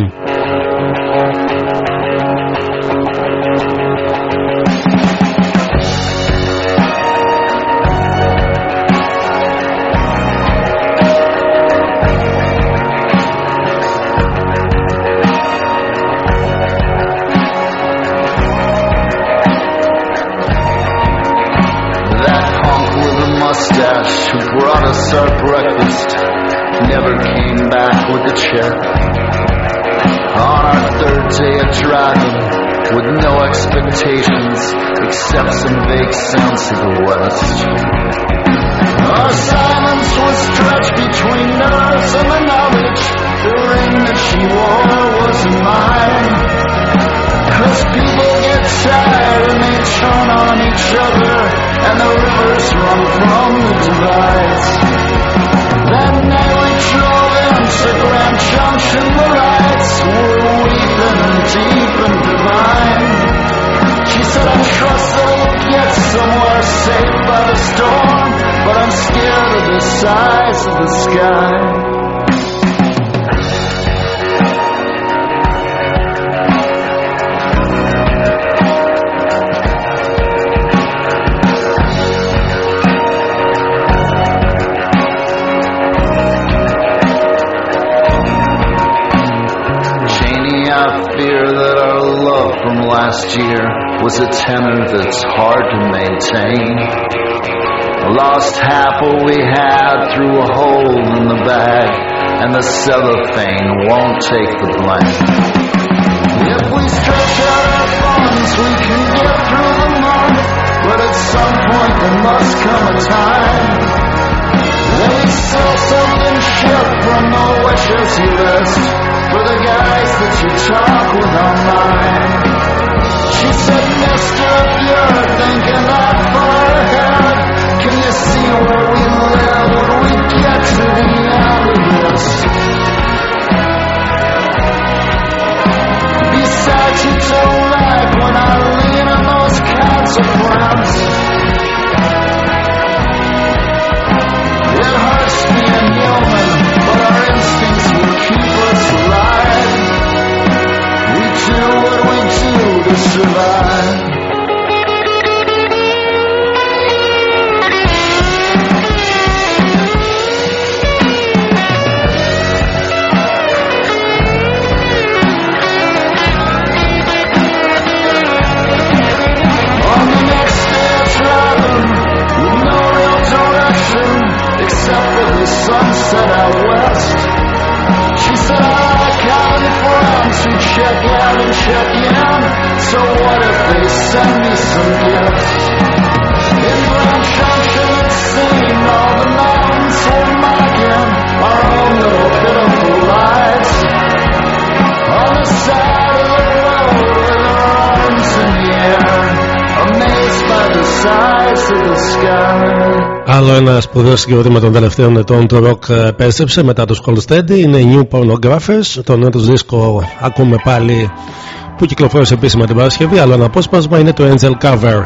That's hard to maintain. Lost half what we had through a hole in the bag, and the cellophane won't take the blame. If we stretch out our funds, we can get through the month, but at some point there must come a time we sell something shit from the wishes you list for the guys that you talk with online. She said, Mister, you're thinking that far ahead, can you see where we live when we get to the end of this? Besides, you ένα σπουδαίο συγκρότημα των τελευταίων ετών, το rock ε, επέστρεψε μετά το Skull Steady. Είναι οι New Pornographers. Το νέο τους δίσκο ακούμε πάλι που κυκλοφόρησε επίσημα την Παρασκευή. Άλλο ένα απόσπασμα είναι το Angel Cover.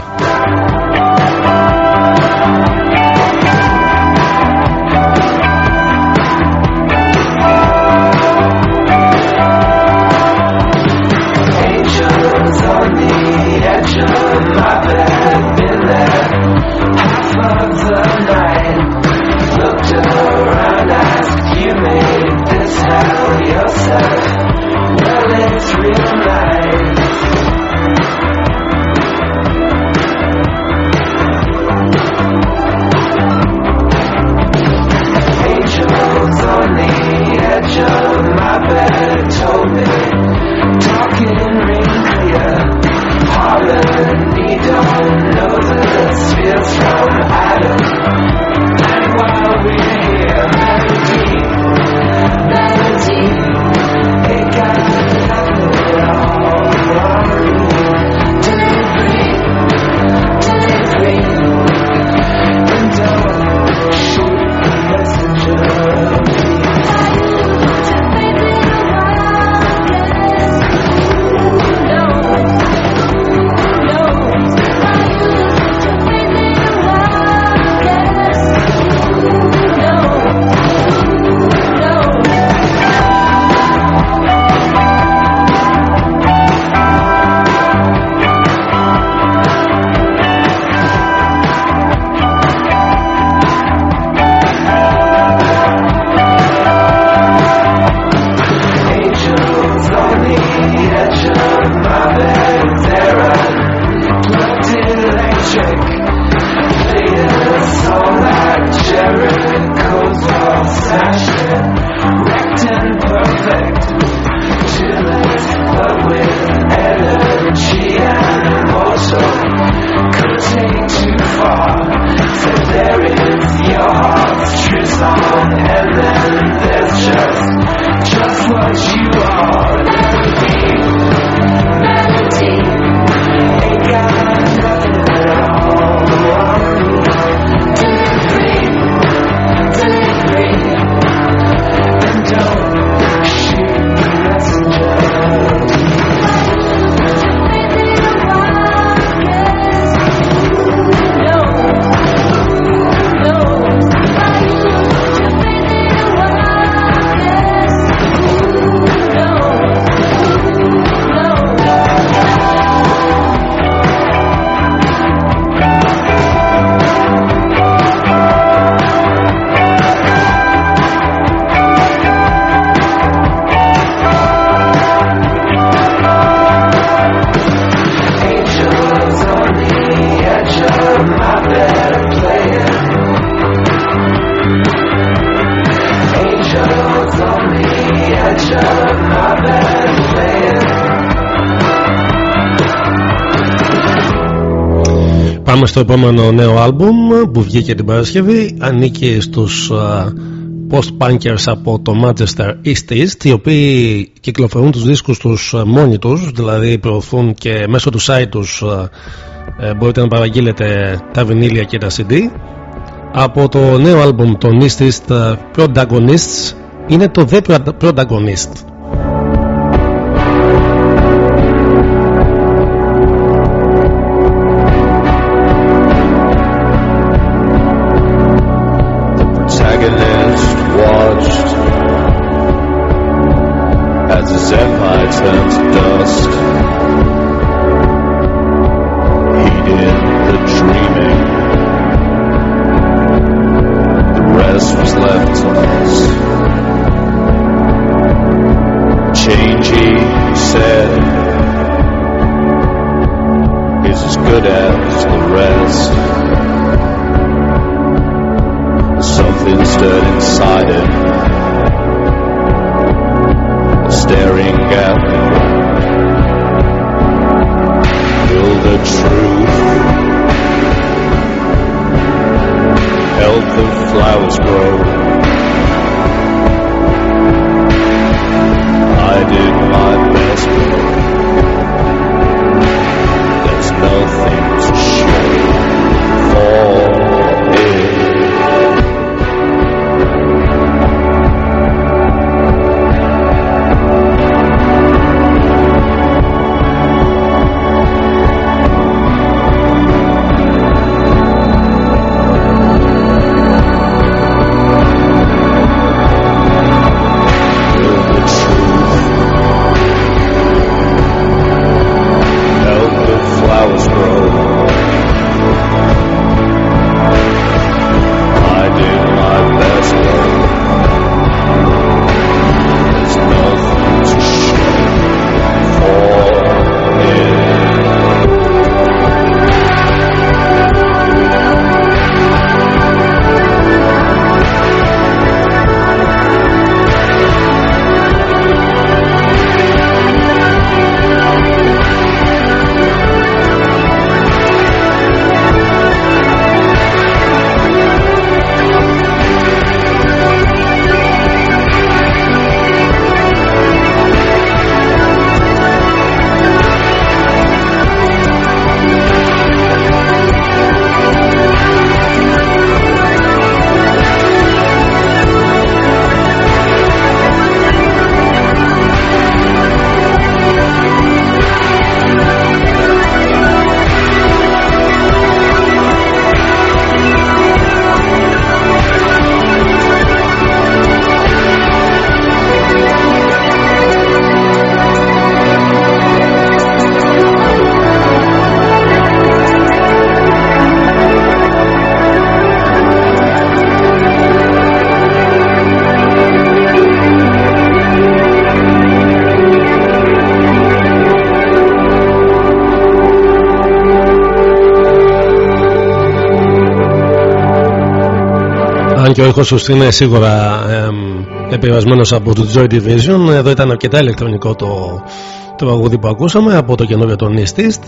Στο επόμενο νέο άλμπουμ που βγήκε την Παρασκευή. Ανήκει στους α, post-punkers από το Manchester East East οι οποίοι κυκλοφορούν τους δίσκους τους α, μόνοι τους δηλαδή προωθούν και μέσω του site τους α, ε, μπορείτε να παραγγείλετε τα βινίλια και τα CD από το νέο άλμπουμ των East East α, Protagonists είναι το The Protagonist protagonist και ο ήχος τους είναι σίγουρα εμ, επηρεασμένος από το Joy Division. Εδώ ήταν αρκετά ηλεκτρονικό το, το τραγούδι που ακούσαμε από το καινούριο των East East.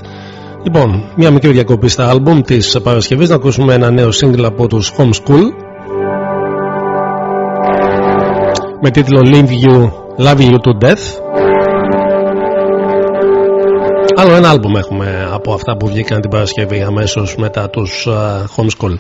Λοιπόν, μια μικρή διακοπή στα άλμπουμ της Παρασκευής Να ακούσουμε ένα νέο single από τους Homeschool Με τίτλο Leave You, Love You to Death. Άλλο ένα άλμπουμ έχουμε από αυτά που βγήκαν την Παρασκευή αμέσως μετά τους uh, Homeschool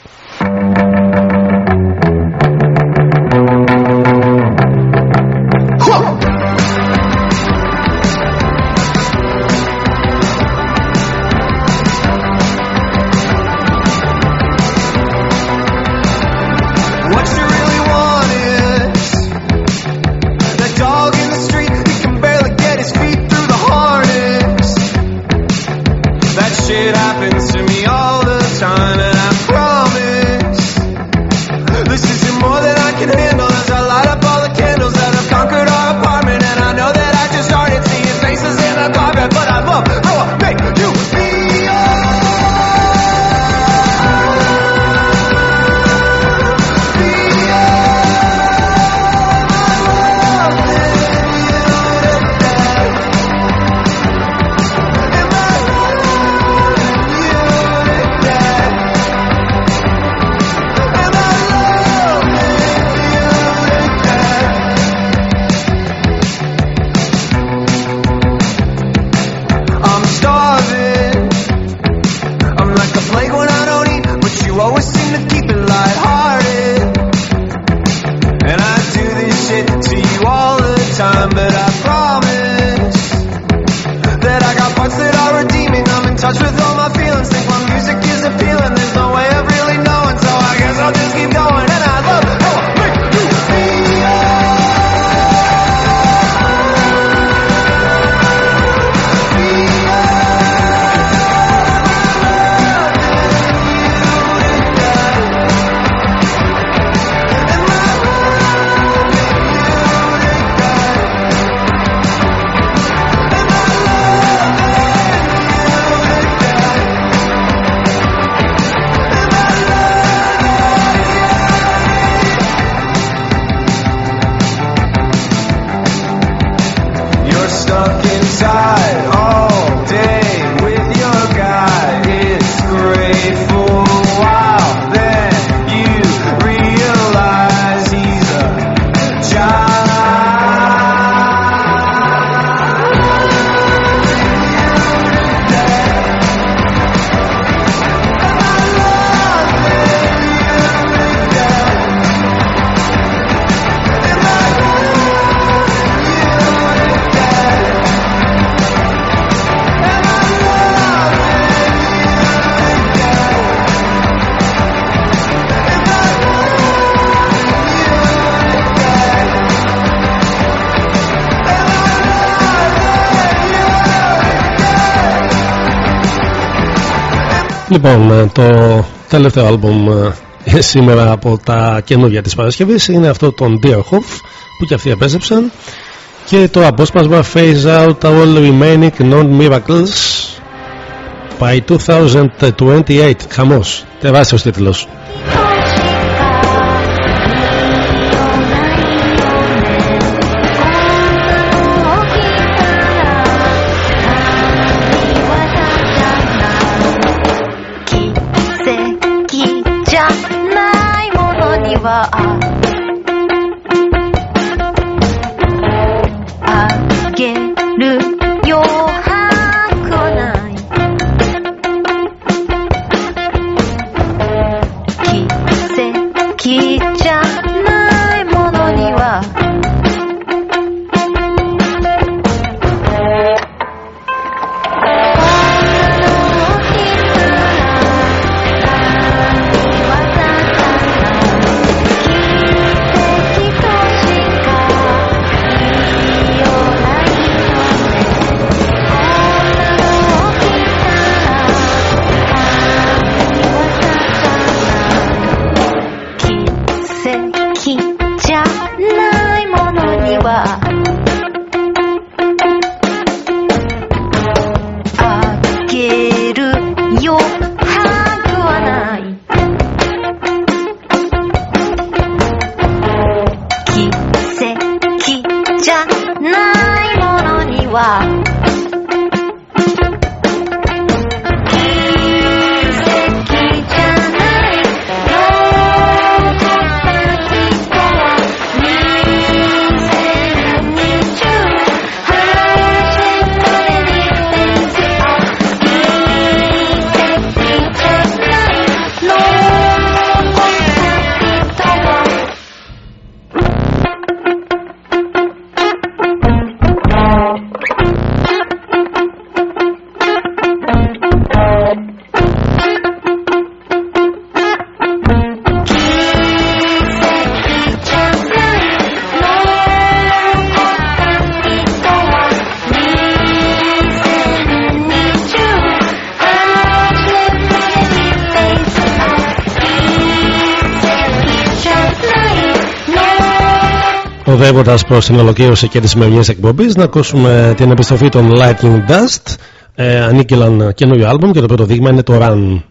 Λοιπόν, ε, το τελευταίο άλμπουμ ε, σήμερα από τα καινούργια της Παρασκευής είναι αυτό των Dear Hoff που και αυτοί επέζεψαν. Και το απόσπασμα Phase Out All Remaining Non-Miracles by 2028 χαμός, τεράστιος τίτλος οδεύοντας προς την ολοκλήρωση και της σημερινής εκπομπής, να ακούσουμε την επιστροφή των Lightning Dust. Ε, ανήκειλαν καινούριο άλμπουμ και το πρώτο δείγμα είναι το Run.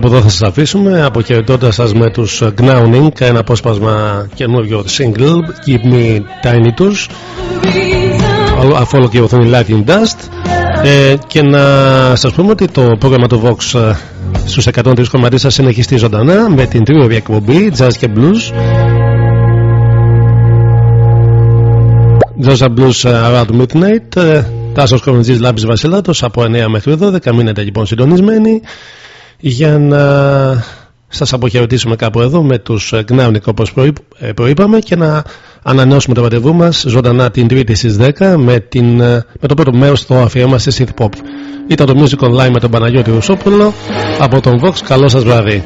Κάπου εδώ θα σας αφήσουμε αποχαιρετώντας σας με τους Gnowning ένα απόσπασμα καινούριο single Keep Me Tiny Tours αφού ολοκληρωθούν οι Lightning Dust. Ε, και να σας πούμε ότι το πρόγραμμα του Vox ε, στους 103 κομμάτια σας συνεχιστεί ζωντανά με την τρίωρη εκπομπή Jazz και Blues. Jazz and Blues ε, Around Midnight. Ε, Τάσος Κορνιτζής Λάμπης Βασιλάτος από 9 μέχρι 12 μείνετε λοιπόν συντονισμένοι για να σας αποχαιρετήσουμε κάπου εδώ με τους Gnaunik όπως ε, προείπαμε και να ανανεώσουμε το ραντεβού μας ζωντανά την Τρίτη στις 10 με, την, με το πρώτο μέρος στο αφιέρωμα στη Synth Pop. Ήταν το Music Online με τον Παναγιώτη Ρουσόπουλο από τον Vox. Καλό σας βράδυ.